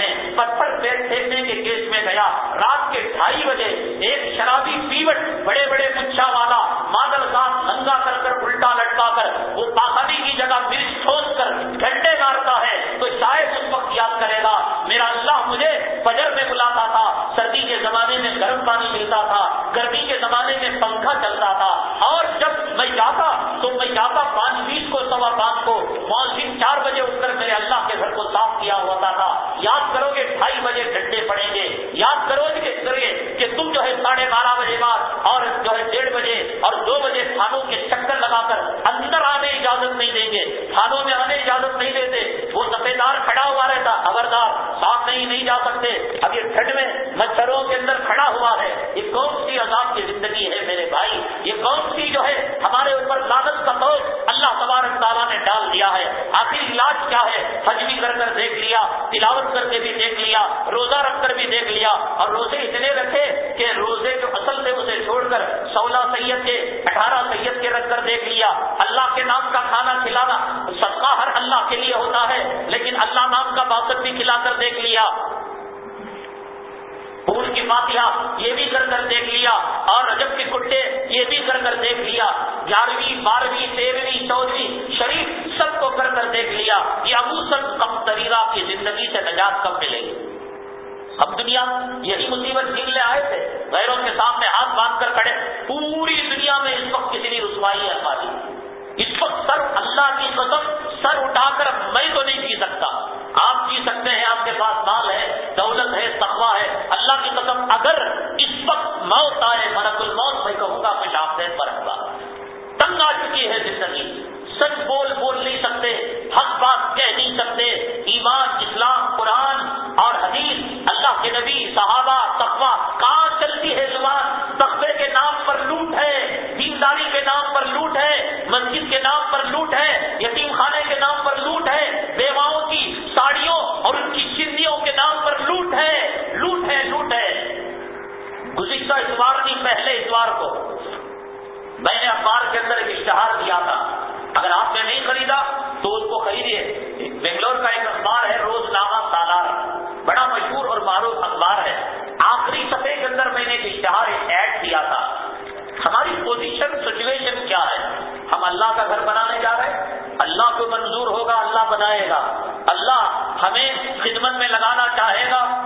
S1: ہیں۔ پتھر پیر پھینکنے کے کیس میں گیا۔ رات کے ڈھائی بجے ایک شرابی پیوٹ بڑے بڑے مچھا والا مادر ساتھ ننگا کر کر الٹا لٹکا کر وہ پاخانی کی جگہ مرچ ٹھوس کر گھنٹے مارتا ہے تو شاید اس وقت یاد کرے گا، میرا اللہ مجھے فجر میں بلاتا تھا، سردی کے زمانے میں گرم پانی ملتا تھا، گرمی کے زمانے میں پنکھا چلتا تھا۔ اور جب میں جاتا تو میں جاتا پانچ بیس کو سوا پانچ کو مؤذن چار بجے اٹھ کر میرے اللہ کے گھر کو صاف کیا ہوتا تھا یاد کرو گے ڈھائی بجے ڈنڈے پڑیں گے یاد کرو گے کہ تم جو ہے ساڑھے بارہ بجے بعد اور جو ہے ڈیڑھ بجے اور دو بجے تھانوں کے چکر لگا کر اندر آنے اجازت نہیں دیں گے تھانوں میں آنے اجازت نہیں دیتے وہ سفیدار کھڑا ہوا رہتا خبردار ساتھ نہیں نہیں جا سکتے اب یہ ٹھنڈ میں مچھروں کے اندر کھڑا ہوا ہے یہ کون سی عذاب کی زندگی ہے میرے بھائی یہ کون سی جو ہے ہمارے اوپر لانت کا بوجھ اللہ تبارک تعالیٰ نے ڈال دیا ہے آخر علاج کیا ہے حج بھی کر کر دیکھ لیا تلاوت کر کے بھی دیکھ لیا روزہ رکھ کر بھی دیکھ لیا اور روزے اتنے رکھے کہ روزے جو اصل تھے اسے چھوڑ کر سولہ سید کے، اٹھارہ سید کے رکھ کر دیکھ لیا۔ اللہ کے نام کا کھانا کھلانا صدقہ ہر اللہ کے لیے ہوتا ہے، لیکن اللہ نام کا باسط بھی کھلا کر دیکھ لیا۔ پھول کی فاتحہ یہ بھی کر کر دیکھ لیا۔ اور رجب کے کٹے یہ بھی کر کر دیکھ لیا۔ گیارہویں، بارہویں، تیرہویں، چودہویں، شریف سب کو کر کر دیکھ لیا۔ یہ ابو سب کم تریرا کی زندگی سے نجات کب ملے گی؟ اب دنیا یہی مصیبت لے آئے تھے، غیروں کے سامنے ہاتھ باندھ کر کھڑے، پوری دنیا میں اس وقت کتنی رسوائی ہے ہماری اس وقت سر اللہ کی قسم سر اٹھا کر میں تو نہیں جی سکتا۔ آپ جی سکتے ہیں، آپ کے پاس مال ہے، دولت ہے تقوا ہے۔ اللہ کی قسم اگر اس وقت موت آئے مرک الموت، میں کہوں گا کچھ آپ پر ہوگا تنگ آ چکی ہے زندگی۔ سچ بول بول نہیں سکتے، حق بات کہہ نہیں سکتے، ایمان صحابہ تقوا کہاں چلتی ہے زبان تقبے کے نام پر لوٹ ہے، دینداری کے نام پر لوٹ ہے، مسجد کے نام پر لوٹ ہے، یتیم خانے کے نام پر لوٹ ہے، بیواؤں کی ساڑیوں اور ان کی چندیوں کے نام پر لوٹ ہے لوٹ ہے لوٹ ہے۔ گزشتہ اتوار کی پہلے اتوار کو۔ میں نے اخبار کے اندر ایک اشتہار دیا تھا۔ اگر آپ نے نہیں خریدا تو اس کو خریدیے۔ بنگلور کا ایک اخبار ہے روز نامہ سالار مشہور اور معروف اخبار ہے۔ آخری سفے کے اندر میں نے اشتہار ایڈ کیا تھا۔ ہماری پوزیشن سچویشن کیا ہے؟ ہم اللہ کا گھر بنانے جا رہے ہیں۔ اللہ کو منظور ہوگا، اللہ بنائے گا۔ اللہ ہمیں خدمت میں لگانا چاہے گا۔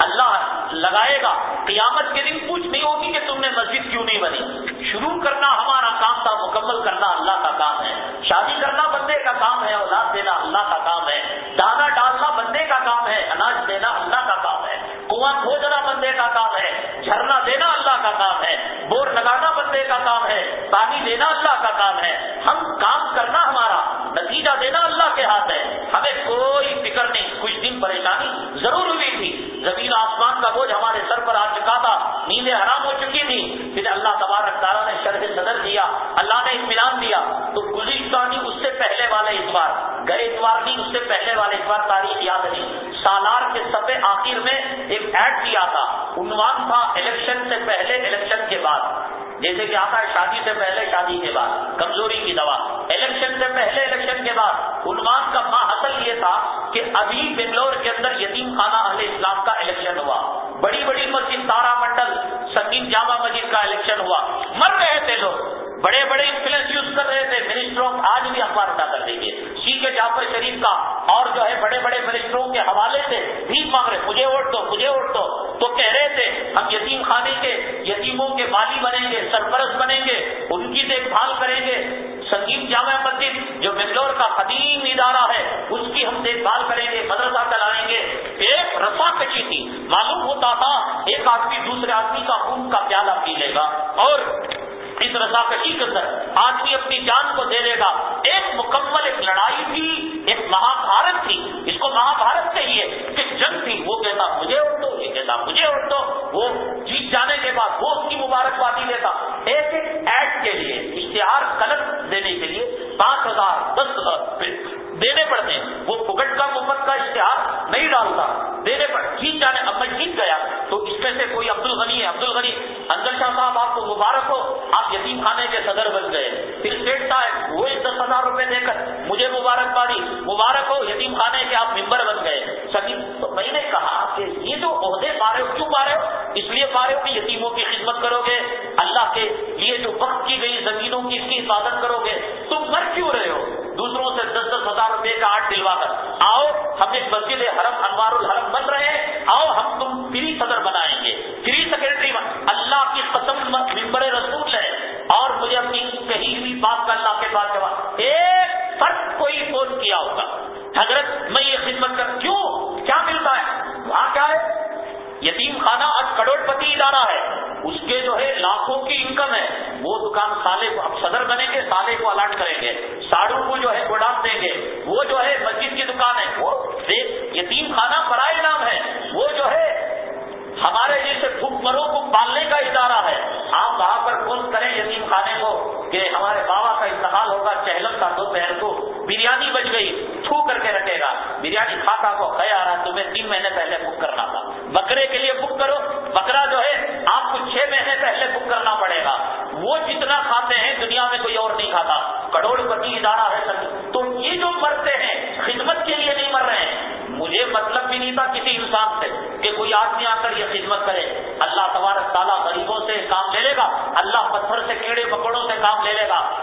S1: اللہ لگائے گا۔ قیامت کے دن پوچھ نہیں ہوگی کہ تم نے مسجد کیوں نہیں بنی۔ شروع کرنا ہمارا کام تھا، مکمل کرنا اللہ کا کام ہے۔ شادی کرنا بندے کا کام ہے، اولاد دینا کا کام ہے، پانی دینا اللہ کا کام ہے۔ ہم کام کرنا ہمارا، نتیجہ دینا اللہ کے ہاتھ ہے۔ ہمیں کوئی فکر نہیں، کچھ دن پریشانی ضرور ہوئی تھی۔ زمین آسمان کا بوجھ ہمارے سر پر آ چکا تھا، نیندیں حرام ہو چکی تھی پھر اللہ تبارک تعالیٰ نے شرح صدر دیا، اللہ نے اطمینان دیا۔ تو گزشتہ نہیں اس سے پہلے والے اتوار گئے اتوار نہیں، اس سے پہلے والے اتوار تاریخ یاد نہیں۔ سالار کے سب آخر میں ایک ایڈ دیا تھا، عنوان تھا، الیکشن سے پہلے الیکشن کے بعد۔ جیسے کہ آتا ہے، شادی سے پہلے شادی کے بعد، کمزوری کی دوا۔ الیکشن سے پہلے الیکشن کے بعد، عنوان کا ماں یہ تھا کہ ابھی بنگلور کے اندر یتیم خانہ اہل اسلام کا الیکشن ہوا۔ بڑی بڑی مسجد تارا منڈل، سنگین جامع مسجد کا الیکشن ہوا۔ مر رہے تھے لوگ۔ بڑے بڑے انفلوئنس یوز کر رہے تھے۔ منسٹروں آج بھی اخبار ادا کر دیں گے سی کے جعفر شریف کا اور جو ہے بڑے بڑے منسٹروں کے حوالے سے بھی مانگ رہے مجھے ووٹ دو مجھے ووٹ دو تو کہہ رہے تھے ہم یتیم خانے کے یتیموں کے مالی بنیں گے، سرپرست بنیں گے، ان کی دیکھ بھال کریں گے۔ سنگین جامع مسجد جو بنگلور کا قدیم ادارہ ہے، اس کی ہم دیکھ بھال کریں گے، مدرسہ چلائیں گے۔ ایک رسا کچی تھی، معلوم ہوتا تھا ایک آدمی دوسرے آدمی کا خون کا پیالہ پی لے گا اور اس رسا کشی کے اندر آدمی اپنی جان کو دے دے گا۔ ایک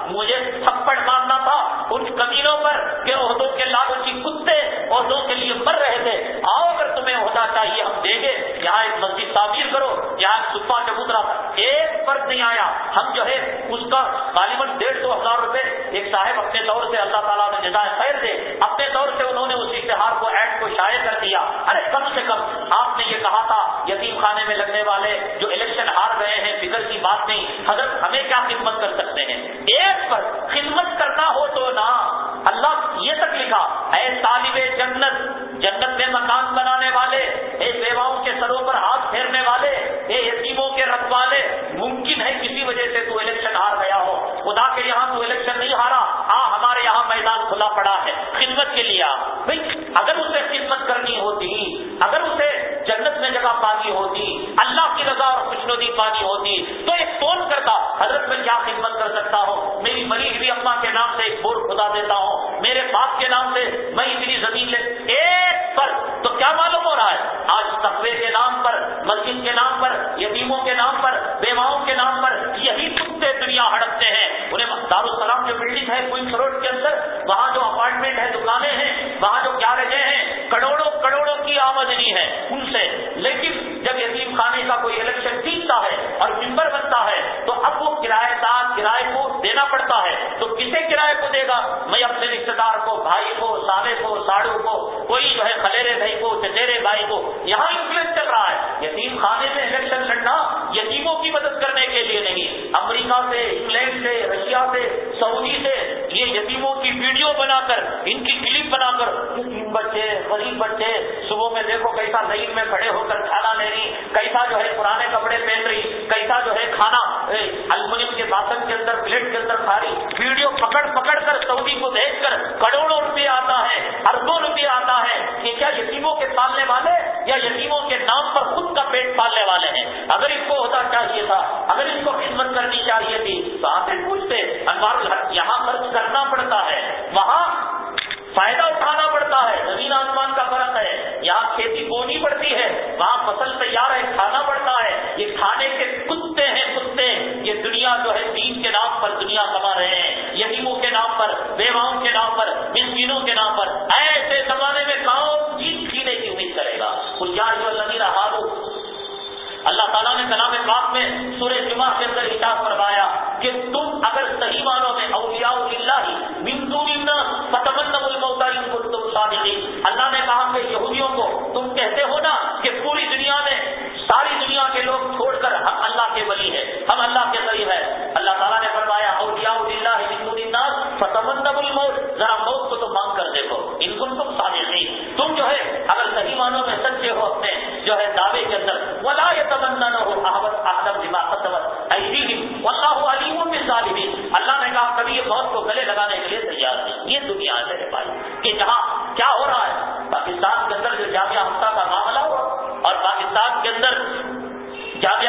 S1: مجھے تھپڑ مارنا تھا ان کبیروں پر کہ عہدوں کے لالچی کتے عہدوں کے لیے مر رہے تھے۔ آؤ اگر تمہیں عہدہ چاہیے، ہم دیں گے۔ یہاں ایک مسجد تعمیر کرو، یہاں سپا چبوترا۔ ایک فرق نہیں آیا۔ ہم جو ہے، اس کا غالباً ڈیڑھ سو ہزار روپے ایک صاحب اپنے طور سے اللہ تعالیٰ نے جزائے خیر دے۔ اپنے طور سے انہوں نے اس اشتہار کو ایڈ کو شائع کر دیا۔ ارے کم سے کم، آپ نے یہ کہا تھا، یتیم خانے میں لگنے والے ایک دے گا، میں اپنے رشتے دار کو، بھائی کو، سالے کو ساڑو کو، کوئی جو ہے خلیرے بھائی کو، چچیرے بھائی کو، یہاں انفلوئنس چل رہا ہے۔ یتیم خانے میں الیکشن لڑنا یتیموں کی مدد کرنے کے لیے نہیں۔ امریکہ سے، انگلینڈ سے، رشیا سے، سعودی سے یہ یتیموں کی ویڈیو بنا کر، ان کی کلپ بنا کر، یتیم بچے، غریب بچے، صبح میں دیکھو کیسا زہین میں کھڑے ہو کر کھانا لے رہی، کیسا جو ہے پرانے کپڑے پہن رہی، کیسا جو ہے کھانا اگر اس کو خدمت کرنی چاہیے تھی تو آپ پوچھتے، انوار یہاں خرچ کرنا پڑتا ہے، وہاں فائدہ اٹھانا پڑتا ہے، زمین آسمان کا فرق ہے، یہاں کھیتی بونی پڑتی ہے، وہاں فصل تیار ہے، کھانا پڑتا ہے، یہ کھانے کے کتے ہیں کتے، یہ دنیا جو ہے دین کے نام پر دنیا کما رہے ہیں، یتیموں کے نام پر، بیواؤں کے نام پر مسکینوں کے نام پر، ایسے زمانے میں کون جیت جینے کی امید کرے گا؟ کچھ جو نظیر ہارو اللہ تعالیٰ نے کلام پاک میں سورہ جمعہ کے اندر حساب کروایا کہ تم اگر صحیح معنوں میں اولیاء اللہ مندو فتمن تم صادقی اللہ نے کہا کہ یہودیوں کو تم کہتے ہو نا کہ پوری دنیا میں ساری دنیا کے لوگ چھوڑ کر ہم اللہ کے ولی ہے ہم اللہ کے قریب ہے اللہ تعالیٰ نے فرمایا اولیاء اللہ الناس فتمن الموت۔ ذرا موت کو تو مانگ کر دیکھو۔ ان کو تم صادقی تم جو ہے، اگر صحیح معنوں میں سچے ہو اپنے جو ہے دعوے کے ولا احد احد بما قدمت ايديهم والله عليم بالظالمين. اللہ نے کہا، کبھی یہ موت کو گلے لگانے کے لیے تیار نہیں۔ یہ دنیا ہے بھائی۔ کہ جہاں کیا ہو رہا ہے؟ پاکستان کے اندر جو جامعہ ہفتہ کا معاملہ ہوا اور پاکستان کے اندر جامعہ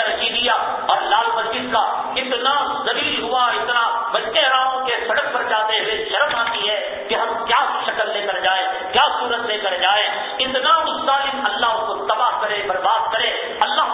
S1: اور لال مسجد کا اتنا ذلیل ہوا، اتنا بچے راہوں کے سڑک پر جاتے ہوئے شرم آتی ہے کہ ہم کیا شکل لے کر جائیں، کیا صورت لے کر جائیں۔ اتنا ظالم اللہ اس کو تباہ کرے برباد کرے اللہ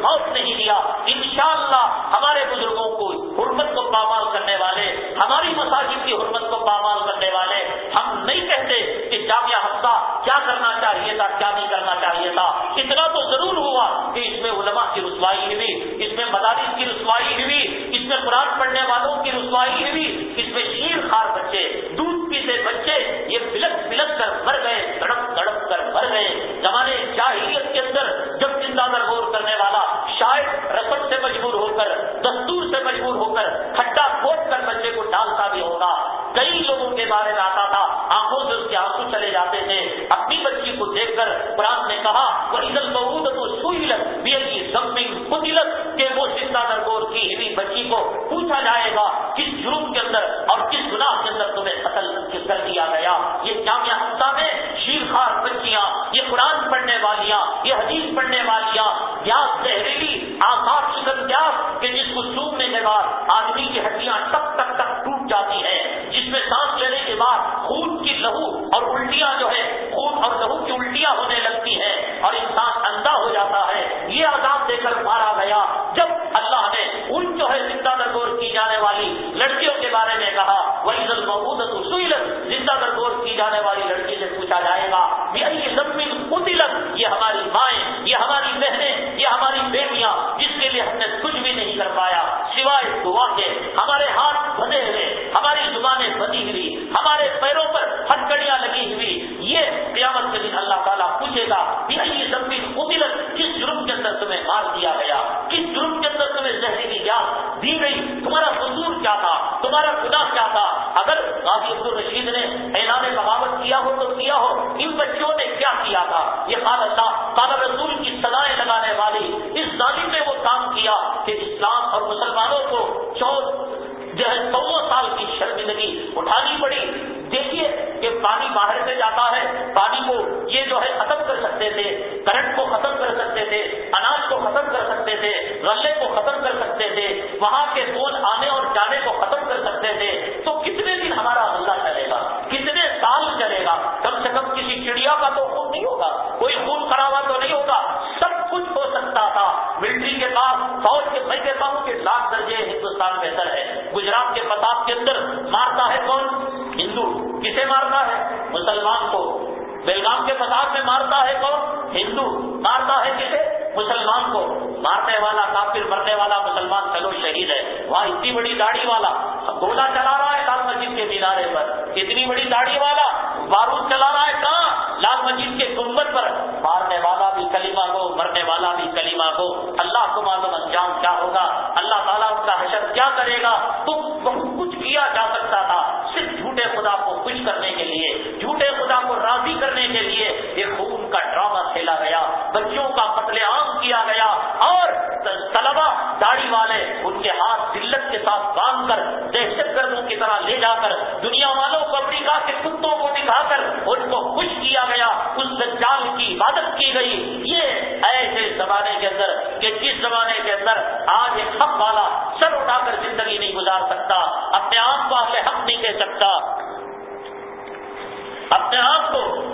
S1: موت نہیں دیا، انشاءاللہ ہمارے بزرگوں کو حرمت کو پامال کرنے والے، ہماری مساجد کی حرمت کو پامال کرنے والے، ہم نہیں کہتے کہ جامعہ ہفتہ کیا کرنا چاہیے تھا، کیا نہیں کرنا چاہیے تھا۔ اتنا تو ضرور ہوا کہ اس میں علماء کی رسوائی ہوئی، اس میں مدارس کی رسوائی ہوئی، اس میں قرآن پڑھنے والوں کی رسوائی ہوئی، اس میں شیر خار بچے، دودھ پیتے بچے، یہ بلک بلک کر مر گئے گڑپ گڑپ کر مر گئے۔ زمانے جاہلیت کے اندر زندہ در غور کرنے والا شاید رسم سے مجبور ہو کر دستور سے مجبور ہو کر کھڈا کھود کر بچے کو ڈالتا بھی ہوگا کئی لوگوں کے بارے میں آتا تھا، آنکھوں سے اس کے آنسو چلے جاتے تھے۔ اپنی بچی کو دیکھ کر قرآن نے کہا وہ عید البود تو سوئی لگ مارتا ہے۔ مسلمان کو بیلگام کے فساد میں مارتا ہے کون؟ ہندو۔ مارتا ہے کسے؟ مسلمان کو۔ مارنے والا، کافر مرنے والا، مسلمان چلو شہید ہے۔ وہاں اتنی بڑی داڑھی والا۔ گولا چلا رہا ہے لال مسجد کے کنارے پر۔ اتنی بڑی داڑھی والا۔ بارود چلا رہا ہے کہاں؟ لال مسجد کے گنبد پر۔ مارنے والا بھی کلیما ہو، مرنے والا بھی کلیما ہو۔ اللہ کو معلوم انجام کیا ہوگا۔ اللہ تعالیٰ ان کا حشر کیا کرے گا؟ تم بہت کچھ کیا جا سکتا تھا۔ خدا کو خوش کرنے کے لیے، جھوٹے خدا کو راضی کرنے کے لیے یہ خون کا ڈرامہ کھیلا گیا، بچوں کا قتل عام کیا گیا اور طلبا داڑھی والے ان کے ہاتھ دلت کے ساتھ باندھ کر دہشت گردوں کی طرح لے جا کر دنیا والوں کو امریکہ کے کتوں کو دکھا کر ان کو خوش کیا گیا، اس دجال کی عبادت کی گئی۔ یہ ایسے زمانے کے اندر زمانے کے اندر آج ایک حق والا سر اٹھا کر زندگی نہیں گزار سکتا، اپنے آپ کو اپنے حق نہیں کہہ سکتا۔ اپنے آپ کو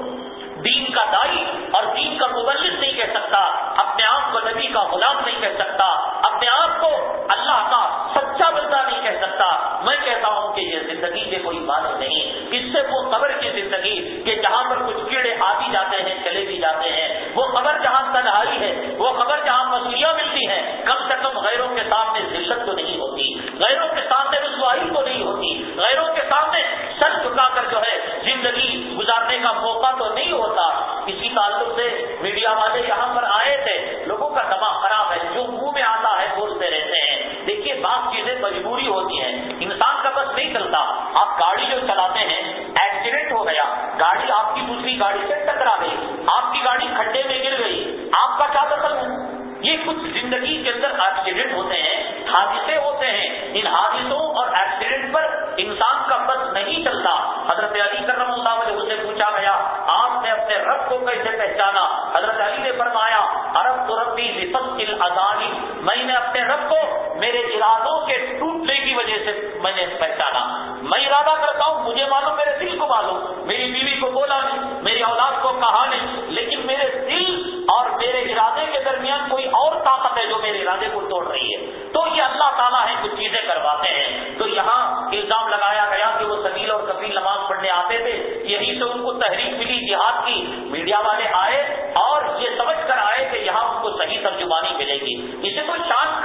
S1: دین کا دائی اور دین کا مبلس نہیں کہہ سکتا، اپنے آپ کو نبی کا غلام نہیں کہہ سکتا، اپنے آپ کو اللہ کا سچا بندہ نہیں کہہ سکتا۔ میں کہتا ہوں کہ یہ زندگی کے کوئی معنی نہیں۔ اس سے وہ قبر کی زندگی کہ جہاں پر کچھ کیڑے آ بھی جاتے ہیں، چلے بھی جاتے ہیں۔ وہ قبر جہاں تنہائی ہے، وہ قبر جہاں مچھلیاں ملتی ہیں، کم سے کم غیروں کے سامنے ذلت تو نہیں ہوتی۔ غیروں کے سامنے رسوائی تو نہیں ہوتی۔ غیروں کے سامنے سر چکا کر جو ہے زندگی گزارنے کا موقع تو نہیں ہوتا۔ اسی تعلق سے میڈیا والے یہاں پر آئے تھے۔ لوگوں کا دماغ خراب ہے، جو منہ میں آتا ہے بولتے رہتے ہیں۔ دیکھیے، بعض چیزیں مجبوری ہوتی ہیں۔ انسان کا بس نہیں چلتا۔ آپ گاڑی جو چلاتے ہیں ایکسیڈنٹ ہو گیا۔ گاڑی آپ کی دوسری گاڑی سے ٹکرا گئی۔ آپ کی گاڑی کھڈے میں گر گئی۔ آپ کا کیا دخل ہے؟ یہ کچھ زندگی کے اندر ایکسیڈنٹ ہوتے ہیں۔ حادثے ہوتے ہیں، ان حادثوں اور ایکسیڈنٹ پر انسان کا بس نہیں چلتا۔ حضرت علی کرم اللہ علیہ سے پوچھا گیا، آپ نے اپنے رب کو کیسے پہچانا؟ حضرت علی نے فرمایا ارب تو ربی ازانی میں نے اپنے رب کو میرے ارادوں کے ٹوٹنے کی وجہ سے میں نے پہچانا۔ میں ارادہ کرتا ہوں، مجھے معلوم، میرے دل کو معلوم۔ میری بیوی کو بولا نہیں، میری اولاد کو کہا نہیں، لیکن میرے دل اور میرے ارادے کے درمیان کوئی اور طاقت ہے جو میرے ارادے کو توڑ رہی ہے؟ تو یہ اللہ تعالیٰ ہے کچھ چیزیں کرواتے ہیں۔ تو یہاں الزام لگایا گیا کہ وہ سبیل اور کبھی نماز پڑھنے آتے تھے۔ یہی سے ان کو تحریک ملی، جہاد کی۔ میڈیا والے آئے اور یہ سمجھ کر آئے کہ یہاں ان کو صحیح ترجمانی ملے گی۔ اسے تو شان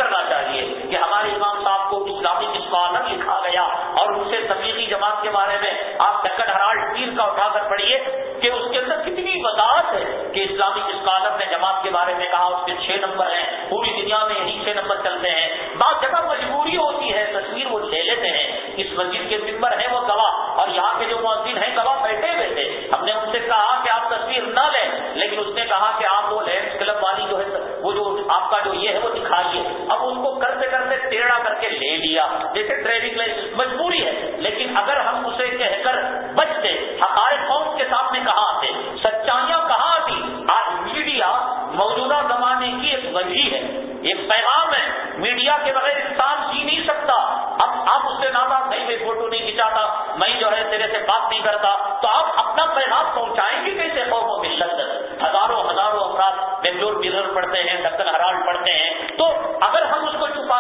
S1: جماعت کے بارے میں آپ ڈکن ہرال تیر کا اٹھا کر پڑھیے کہ اس کے اندر کتنی وضاحت ہے کہ اسلامی اسکالر نے جماعت کے بارے میں کہا اس کے چھ نمبر ہیں، پوری دنیا میں یہی چھ نمبر چلتے ہیں۔ بعض جگہ مجبوری ہوتی ہے، تصویر وہ لے لیتے ہیں۔ اس مسجد کے ممبر ہے وہ گواہ، اور یہاں کے جو مؤذن ہیں گواہ بیٹھے ہوئے تھے۔ ہم نے ان سے کہا کہ آپ تصویر نہ لیں، لیکن اس نے کہا کہ آپ وہ لینڈ کلب والی جو ہے، وہ جو آپ کا جو یہ ہے، وہ دکھائیے۔ اب اس کو کرتے کرتے ٹیڑھا کر کے لے لیا۔ جیسے ڈرائیونگ لائسنس مجبوری ہے۔ اگر ہم اسے کہہ کر بچتے ہمارے قوم کے سامنے کہاں آتے؟ سچائیاں کہاں آتی آج میڈیا موجودہ زمانے کی ایک وجہ ہے، ایک پیغام ہے۔ میڈیا کے بغیر انسان جی نہیں سکتا۔ اب آپ اس سے نادا نہیں، میں فوٹو نہیں کھینچاتا میں جو ہے تیرے سے بات نہیں کرتا۔ تو آپ اپنا پیغام پہنچائیں گے کیسے قوم و ملت ہزاروں ہزاروں افراد بنگلور بیرر پڑھتے ہیں ڈکن ہرالڈ پڑھتے ہیں۔ تو اگر ہم اس کو چھپا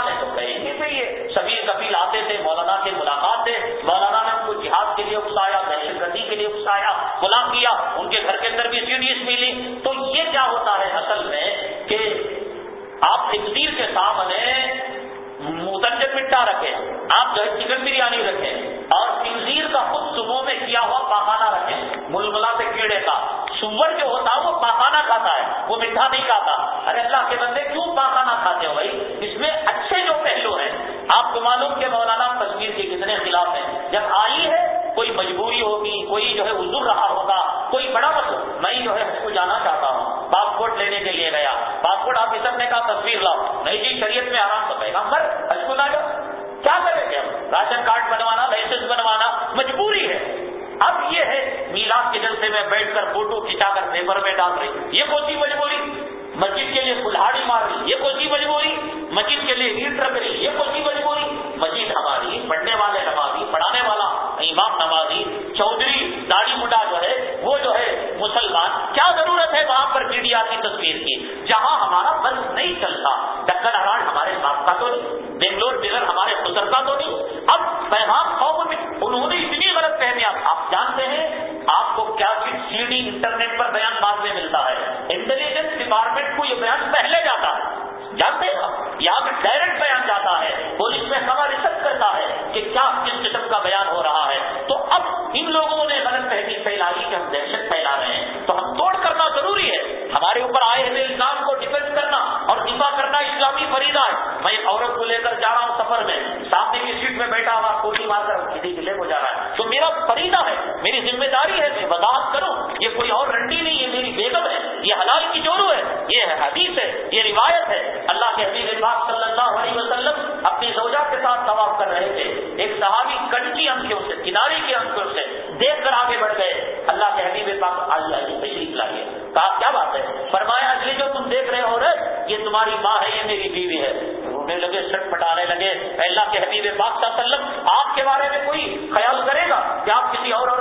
S1: آپ جو ہے چکن بریانی رکھیں اور تنظیر کا خود صبح میں کیا ہوا پاخانہ رکھیں۔ مل ملا سے کیڑے کا۔ سور جو ہوتا ہے وہ پاخانہ کھاتا ہے، وہ میٹھا نہیں کھاتا۔ ارے اللہ کے بندے، کیوں پاخانہ کھاتے ہو بھائی؟ اس میں اچھے جو پہلو ہیں، آپ کو معلوم کہ مولانا تصویر کے کتنے خلاف ہیں۔ جب آئی ہے، کوئی مجبوری ہوگی، کوئی جو ہے عزر رہا ہوگا، کوئی بڑا مطلب میں جو ہے اس کو جانا چاہتا ہوں۔ پاسپورٹ لینے کے لیے گیا۔ پاسپورٹ آفیسر نے کہا، تصویر لاؤ۔ نہیں جی شریعت میں آرام تو پیغمبر حج فوٹو کھینچا کر پیپر میں ڈال رہی یہ کون سی مجبوری؟ مسجد کے لیے کلاڑی مار رہی۔ یہ کون سی مجبوری؟ مسجد کے لیے اینٹ رکھ رہی۔ یہ کون سی مجبوری؟ مسجد ہماری پڑھنے والے نمازی پڑھانے والا، امام نمازی چودھری، داڑھی مڈا جو ہے، وہ جو ہے مسلمان، کیا ضرورت ہے وہاں پر جی میڈیا کی تصویر کی؟ جہاں ہمارا بس نہیں چلتا، ڈکن ہراڑ ہمارے باپ کا تو نہیں، بنگلور بغیر ہمارے خزر کا تو نہیں۔ اب پیغام بعد میں ملتا ہے۔ انٹیلیجنس ڈپارٹمنٹ کو یہ بیان پہلے جاتا ہے۔ جانتے ہیں یہاں پہ ڈائریکٹ بیان جاتا ہے۔ پولیس میں خبر ریسرچ کرتا ہے کہ کیا کس قسم کا بیان ہو رہا ہے۔ تو اب ان لوگوں نے غلط فہمی پھیلائی کہ ہم دہشت پھیلا رہے ہیں۔ تو ہم توڑ کرنا ضروری ہے۔ ہمارے اوپر آئے ہوئے الزام کو ڈیفینس کرنا اور دفاع کرنا اسلامی فریضہ ہے۔ میں عورت کو لے کر جا رہا ہوں سفر میں۔ سامنے کی سیٹ میں بیٹھا ہوا کوٹی مار کر کسی کے لے کو جا رہا ہے۔ تو میرا میرا ہے، میری ذمہ داری ہے، میں وضاحت کروں۔ یہ کوئی اور رنڈی نہیں ہے۔ بیگم ہے، یہ حلال کی چورو ہے، یہ حدیث ہے، یہ روایت ہے۔ اللہ کے حبیب پاک صلی اللہ علیہ وسلم اپنی زوجہ کے ساتھ طواف کر رہے تھے۔ ایک صحابی کنچی انکھوں سے کنارے کی انکھوں سے دیکھ کر آگے بڑھ گئے۔ اللہ کے حبیب پاک آج آئیے، تشریف لائیے۔ کہا، کیا بات ہے؟ فرمایا یہ جو تم دیکھ رہے ہو رہے یہ تمہاری ماں ہے، یہ میری بیوی ہے۔ رونے لگے سٹ پٹانے لگے۔ اللہ کے حبیب پاک صلی اللہ علیہ وسلم، آپ کے بارے میں کوئی خیال کرے گا کہ آپ کسی اور عورت کو ساتھ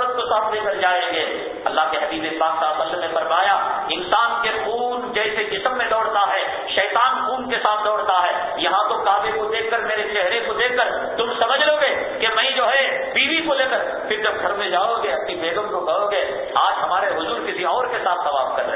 S1: لے کر جائیں گے۔ اللہ کے حبیب پاک صلی اللہ علیہ وسلم نے فرمایا، انسان کے خون جیسے جسم میں دوڑتا ہے، شیطان خون کے ساتھ دوڑتا ہے۔ یہاں تو کعبے کو دیکھ کر، میرے چہرے کو دیکھ کر تم سمجھ لو گے کہ میں جو ہے، بیوی کو لے کر پھر جب گھر میں جاؤ گے، اپنی بیگم کو کہو گے، آج ہمارے حضور کسی اور کے ساتھ ثواب کر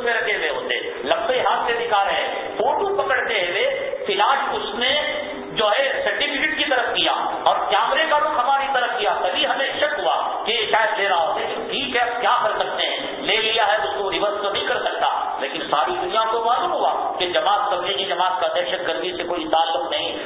S1: گود میں رکھے ہوئے ہوتے لمبے ہاتھ سے دکھا رہے ہیں۔ فوٹو پکڑتے ہوئے فی الحال اس نے جو ہے سرٹیفکیٹ کی طرف کیا اور کیمرے کا رخ ہماری طرف کیا۔ تبھی ہمیں شک ہوا کہ یہ شاید لے رہا ہو لیکن ٹھیک ہے، کیا کر سکتے ہیں؟ لے لیا ہے اس کو ریورس تو نہیں کر سکتا۔ لیکن ساری دنیا کو معلوم ہوا کہ جماعت تبلیغی جماعت کا دہشت گردی سے کوئی تعلق نہیں۔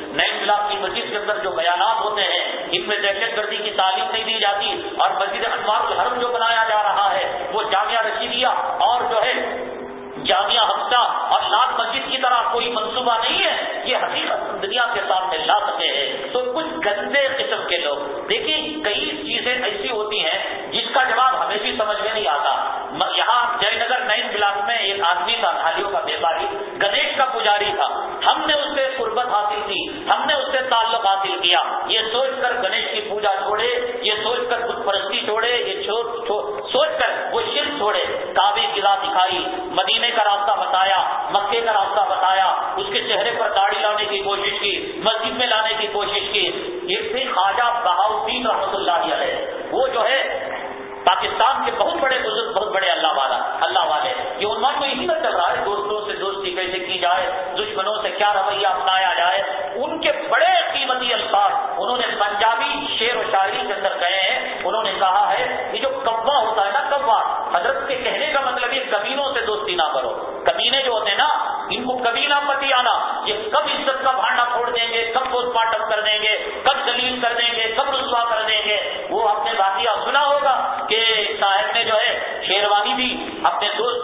S1: سوچ کر گنیش کی پوجا چھوڑے یہ سوچ کر بت پرستی چھوڑے یہ چھو, چھو, سوچ کر وہ شر چھوڑے۔ کابی قلعہ دکھائی مدینے کا راستہ بتایا مکے کا راستہ بتایا اس کے چہرے پر داڑھی لانے کی کوشش کی مسجد میں لانے کی کوشش کی۔ ایک تھے خواجہ بہاؤدین رحمۃ اللہ علیہ وہ جو ہے پاکستان کے بہت بڑے بزرگ بہت بڑے اللہ والا اللہ والے۔ یہ عنوان تو یہی نہ چل رہا ہے دوستوں سے دوستی کیسے کی جائے دشمنوں سے کیا رویہ اپنایا جائے۔ ان کے بڑے قیمتی الفاظ انہوں نے پنجابی شعر و شاعری کے اندر کہے ہیں، انہوں نے کہا ہے یہ جو کبا ہوتا ہے نا کبا حضرت کے کہنے کا مطلب یہ کمینوں سے دوستی نہ کرو۔ کمینے جو ہوتے ہیں نا، ان کو کبھی نہ پتی آنا، یہ کب عزت کا بھانڈا چھوڑ دیں گے، کب پوسٹ مارٹم کر دیں گے، کب دلیل کر دیں گے، کب رسوا کر دیں گے۔ وہ اپنے باقی سنا ہوگا کہ صاحب نے جو ہے، شیروانی دی اپنے دوست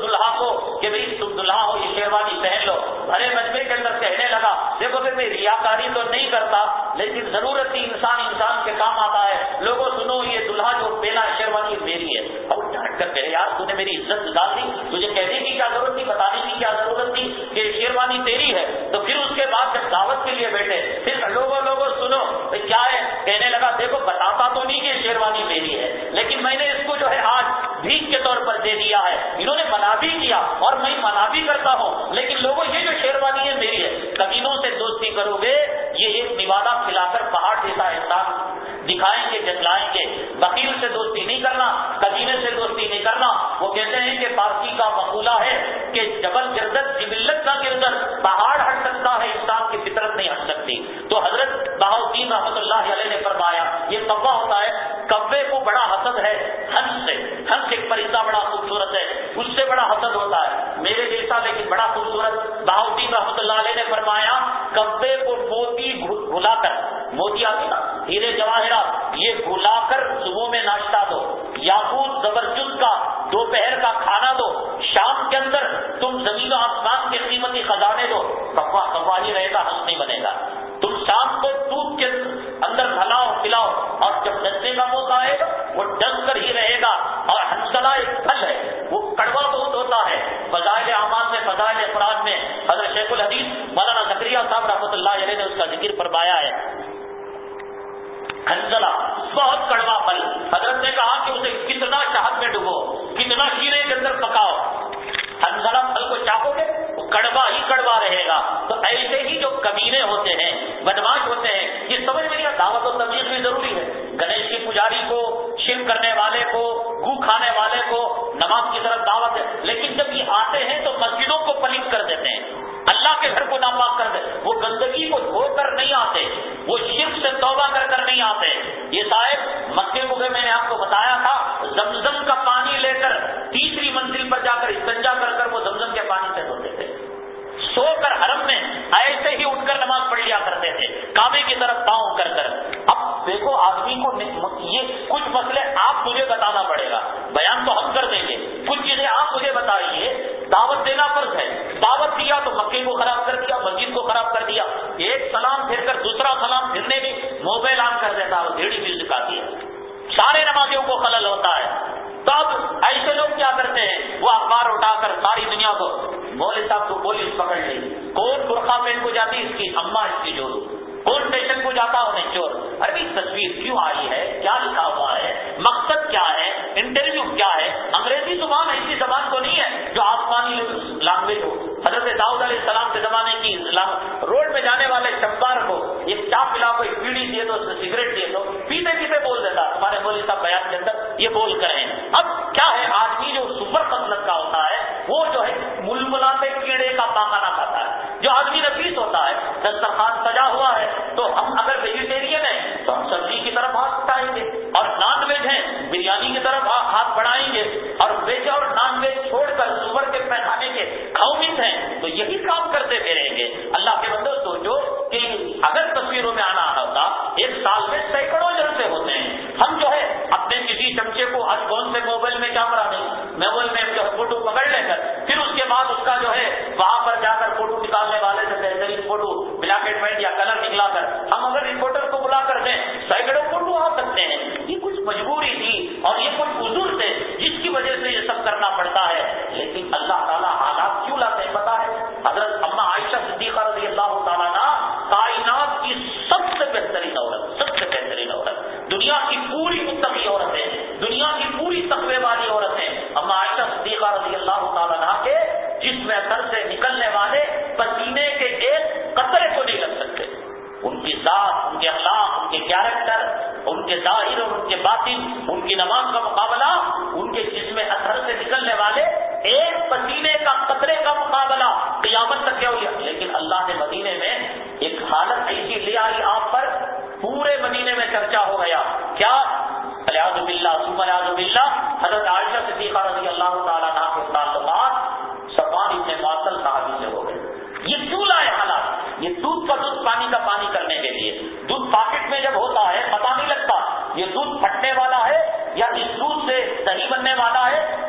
S1: پولیس پکڑ لی۔ کون برقع پہن کو جاتی؟ اس کی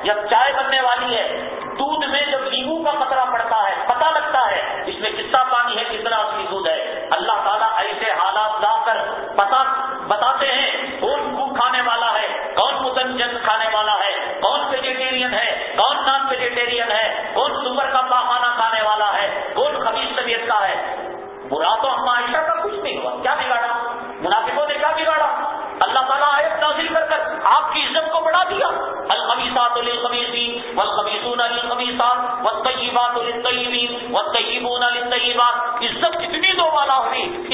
S1: جب چائے بننے والی ہے توحید کی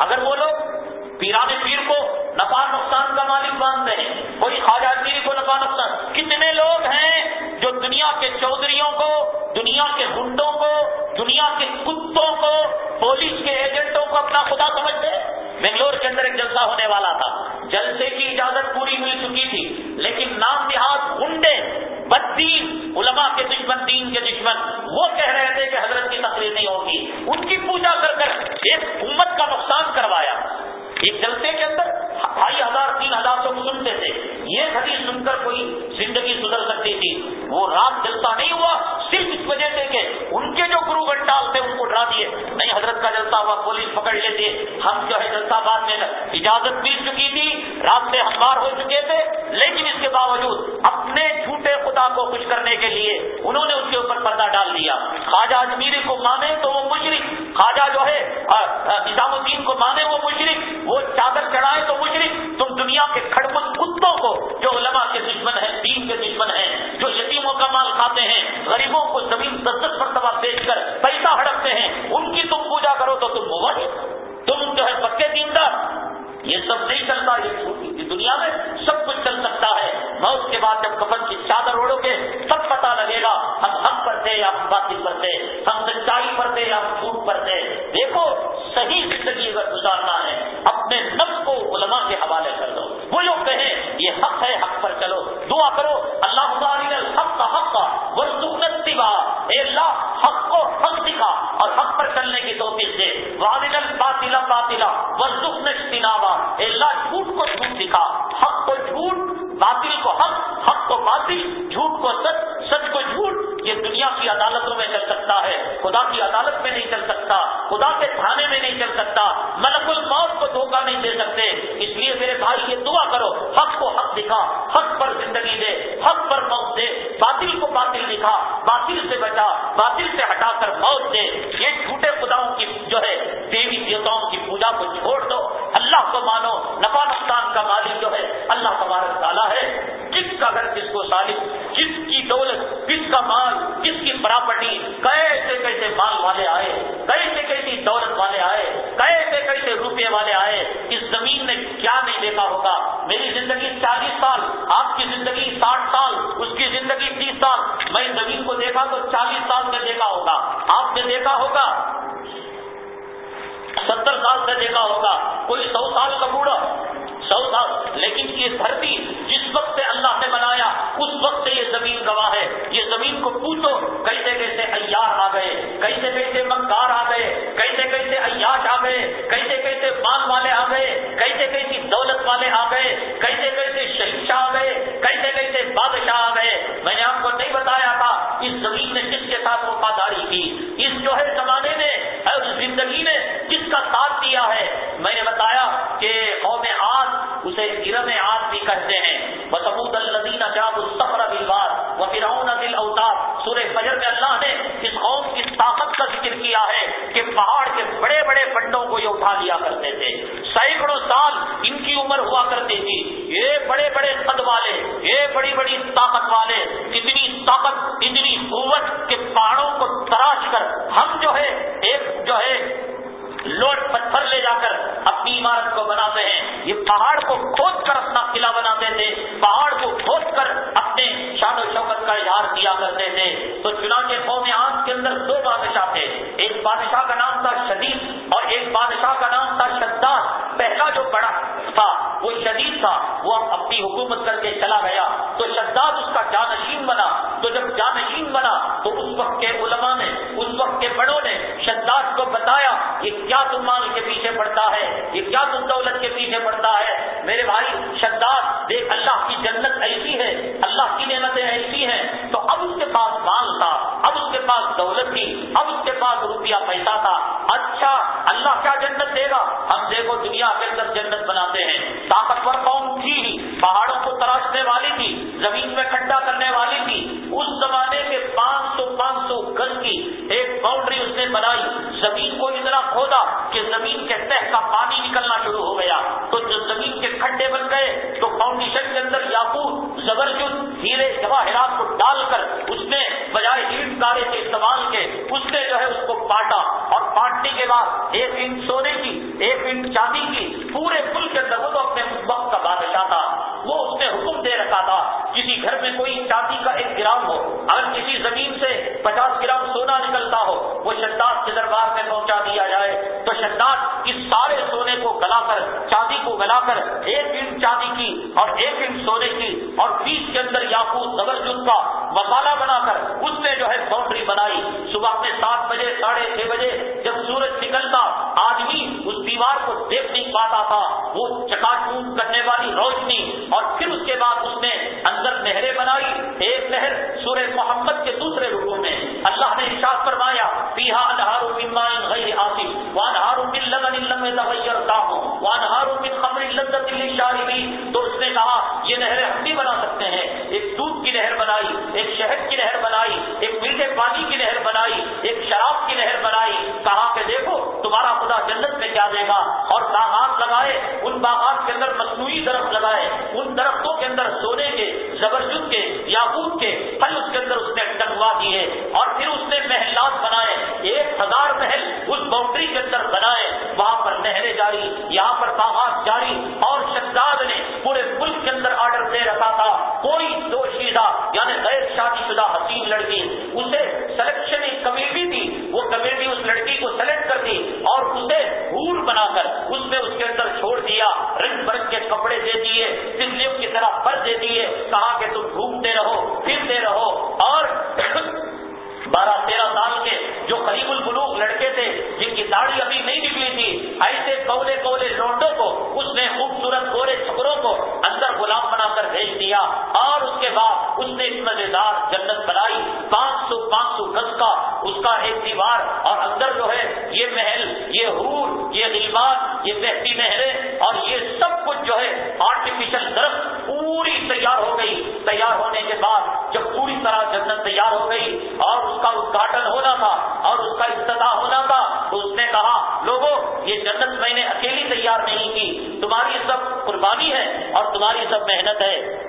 S1: اگر وہ لوگ پیران پیر کو نفا نقصان کا مالک مانتے ہیں، کوئی خواجہ پیر کو نفا نقصان، کتنے لوگ ہیں جو دنیا کے چودھریوں کو، دنیا کے گنڈوں کو، دنیا کے کتوں کو، پولیس کے ایجنٹوں کو اپنا خدا سمجھتے بنگلور کے اندر ایک جلسہ ہونے والا تھا۔ جلسے کی اجازت پوری مل چکی تھی، لیکن نام دیہات گنڈے بدین علماء کے دشمن، دین کے دشمن۔ انتخابات میں اجازت مل چکی تھی راستے ہموار ہو چکے تھے، لیکن اس کے باوجود اپنے جھوٹے خدا کو خوش کرنے کے لیے انہوں نے اس کے اوپر پردہ ڈال دیا۔ خواجہ اجمیری کو مانے تو وہ مشرق، خواجہ جو ہے نظام الدین کو مانے دیکھا ہوگا۔ ستر سال سے دیکھا ہوگا۔ کوئی سو سال کا بوڑھا، سو سال۔ لیکن یہ دھرتی جس وقت سے اللہ نے بنایا، اس وقت سے یہ زمین گواہ ہے۔ یہ زمین کو پوچھو، کیسے کیسے ایار آ گئے؟ کیسے کیسے مکار آ گئے؟ کیسے کیسے ایاش آ گئے؟ کیسے کیسے مال والے آ گئے؟ کیسے کیسی دولت والے آ گئے؟ کیسے کیسے شہنشاہ آ گئے؟ کیسے کیسے بادشاہ آ گئے؟ میں نے آپ کو نہیں بتایا تھا، اس زمین نے کس کے ساتھ وفاداری کی کا ساتھ دیا ہے۔ میں نے بتایا کہ قوم آج اسے گرم آج بھی کہتے ہیں۔ بسبود الدین جاب السفر بلوار و فراؤن دل اوتاب سورہ فجر میں اللہ نے اس قوم کی طاقت کا ذکر کیا ہے کہ پہاڑ کے بڑے بڑے پنڈوں کو یہ اٹھا لیا کرتے تھے۔ سینکڑوں سال ان کی عمر ہوا کرتی تھی۔ یہ بڑے بڑے قد والے، یہ بڑی بڑی طاقت والے، اتنی طاقت، اتنی قوت کے پہاڑوں کو تراش کر ہم جو ہے اگر کسی زمین سے پچاس گرام سونا نکلتا ہو، وہ شداد کے دربار میں پہنچا دیا جائے۔ تو شداد اس سارے سونے کو گلا کر، چاندی کو گلا کر، ایک انٹ چاندی کی اور ایک انٹ سونے کی اور بیچ کے اندر یاقوت زبرجد کا مسالہ بنا کر اس میں جو ہے باؤنڈری بنائی۔ صبح میں سات بجے، ساڑھے چھ بجے جب سورج نکلتا، آدمی اس دیوار کو دیکھ نہیں پاتا تھا۔ وہ چکا چوٹ کرنے والی روشنی اور پھر اس کے بعد اس نے اندر نہریں بنائی۔ ایک نہر سورہ محمد محنت ہے۔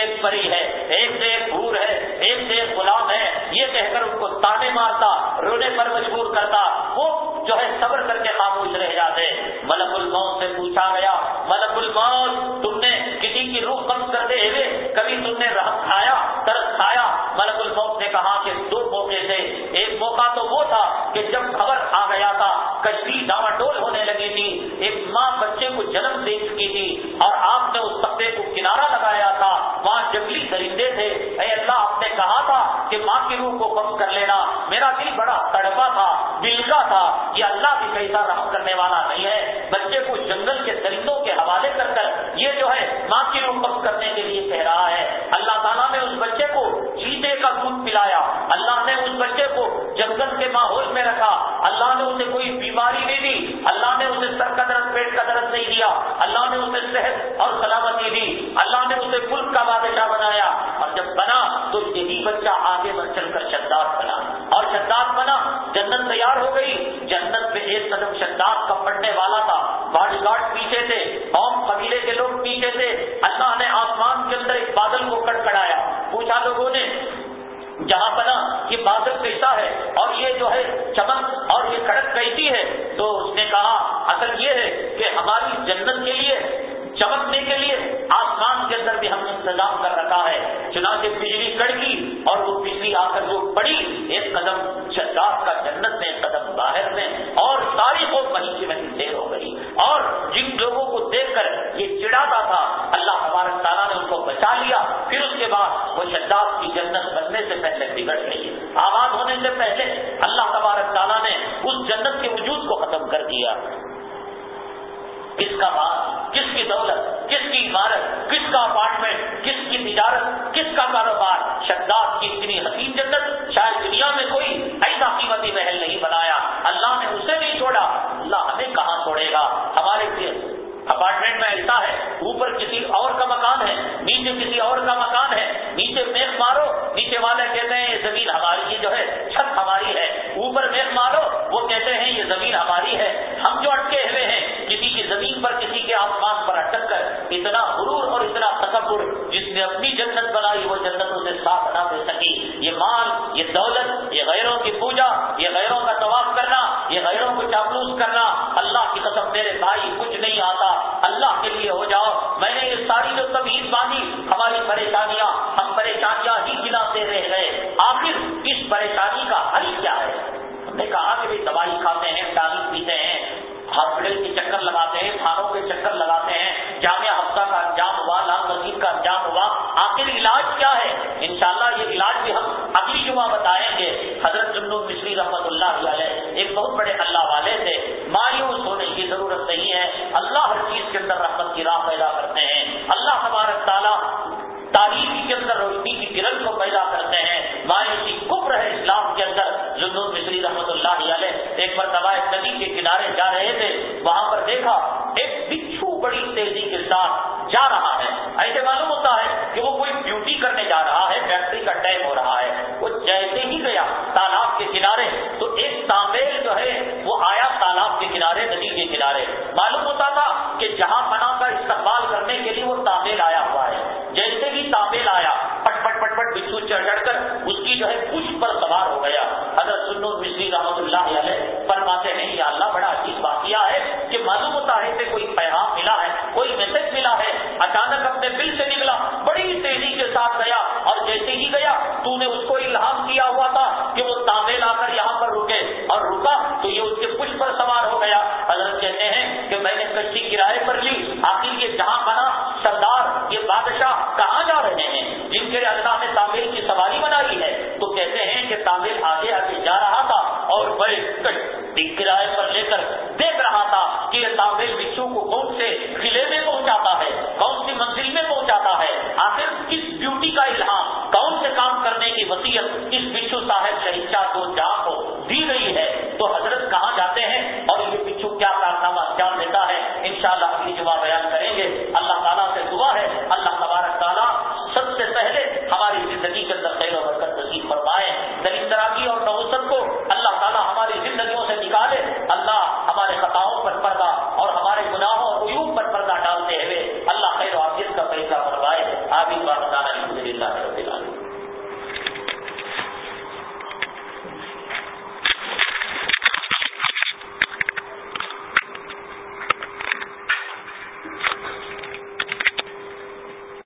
S1: ایک پری ہے، ایک سے ایک پور ہے، ایک سے ایک غلام ہے۔ یہ کہہ کر ان کو تانے مارتا، رونے پر مجبور کرتا۔ وہ جو ہے صبر کر کے خاموش رہ جاتے۔ ملک الموت سے پوچھا گیا، ملک الموت، تم نے کسی کی روح قبض کرتے ہوئے کبھی تم نے رحم کھایا، ترس کھایا؟ ملک الموت نے کہا کہ دو موقع تھے ایک موقع تو وہ تھا کہ جب خبر آ گیا تھا، کشتی ڈاما ڈول ہونے لگی تھی۔ ایک ماں بچے کو جنم دے چکی تھی اور آپ نے اس تختے کو کنارا لگایا تھا وہاں جنگلی درندے تھے، اے اللہ، آپ نے کہا تھا کہ ماں کی روح کو قبض کر لینا میرا دل بڑا تڑپا تھا دل کا تھا، یہ اللہ بھی کیسا رحم کرنے والا نہیں ہے بچے کو جنگل کے درندوں کے حوالے کر کر یہ جو ہے ماں کی روح قبض کرنے کے لیے کہہ رہا ہے۔ اللہ تعالیٰ نے اس بچے کو چیتے کا دودھ پلایا۔ اللہ نے اس بچے کو جنگل کے ماحول میں رکھا۔ اللہ نے اسے کوئی بیماری نہیں دی۔ اللہ نے اسے سر کا درد، پیٹ کا درد نہیں دیا۔ اللہ نے اسے صحت اور سلامتی دی۔ اللہ نے اسے ملک کا بادشاہ بنایا اور جب بنا تو یہی بچہ آگے بڑھ چل کر شداد بنا اور شداد بنا، جنت تیار ہو گئی۔ جنت میں ایک قدم شداد کا پڑنے والا تھا۔ باڈی گارڈ پیچھے تھے قوم قبیلے کے لوگ پیچھے تھے اللہ نے آسمان کے اندر ایک بادل کو کٹ کرایا پوچھا لوگوں نے، جہاں بنا، یہ بادل کیسا ہے؟ اور یہ جو ہے چمک اور یہ کڑک کیسی ہے؟ تو اس نے کہا، اصل یہ ہے کہ ہماری جنت کے لیے چمکنے کے لیے آسمان کے اندر بھی ہم نے انتظام کر رکھا ہے۔ چنانچہ بجلی کڑکی اور وہ بجلی آ کر جو پڑی، ایک قدم شداد کا جنت میں، ایک قدم باہر میں، اور ساری کو وہیں کی وہیں دیر ہو گئی۔ اور جن لوگوں کو دیکھ کر یہ چڑاتا تھا، اللہ ہمارے تعالیٰ نے ان کو بچا لیا۔ پھر اس کے بعد وہ شداد کی جنت بننے سے پہلے بگڑ گئی۔ آباد ہونے سے پہلے اللہ تبارک تعالیٰ نے اس جنت کے وجود کو ختم کر دیا۔ کس کا مال، کس کی دولت، کس کی عمارت، کس کا اپارٹمنٹ کس کی تجارت، کس کا کاروبار؟ شداد کی اتنی حسین جنت، شاید دنیا میں کوئی ایسا قیمتی محل نہیں بنایا۔ اللہ نے اسے نہیں چھوڑا، اللہ ہمیں کہاں چھوڑے گا؟ ہمارے اپارٹمنٹ میں ایسا ہے، اوپر کسی اور کا مکان ہے، نیچے کسی اور کا مکان ہے، نیچے میخ مارو، نیچے والے کہتے ہیں، یہ زمین ہماری، یہ جو ہے چھت ہماری ہے۔ اوپر میخ مارو، وہ کہتے ہیں، یہ زمین ہماری ہے۔ ہم جو اٹکے ہوئے ہیں زمین پر کسی کے آسمان پر اٹک کر اتنا غرور اور اتنا تصور جس نے اپنی جنت بنائی، وہ جنت اسے ساتھ نہ دے سکی۔ یہ مال، یہ دولت، یہ غیروں کی پوجا، یہ غیروں کا طواف کرنا، یہ غیروں کو چاپلوس کرنا، اللہ کی قسم میرے بھائی، کچھ نہیں آتا۔ اللہ کے لیے ہو جاؤ۔ میں نے یہ ساری جو تبھی باندھی، ہماری پریشانیاں ہم پریشانیاں ہی گناتے رہ گئے۔ آخر اس پریشانی کا حل کیا ہے؟ ہم نے کہا کہ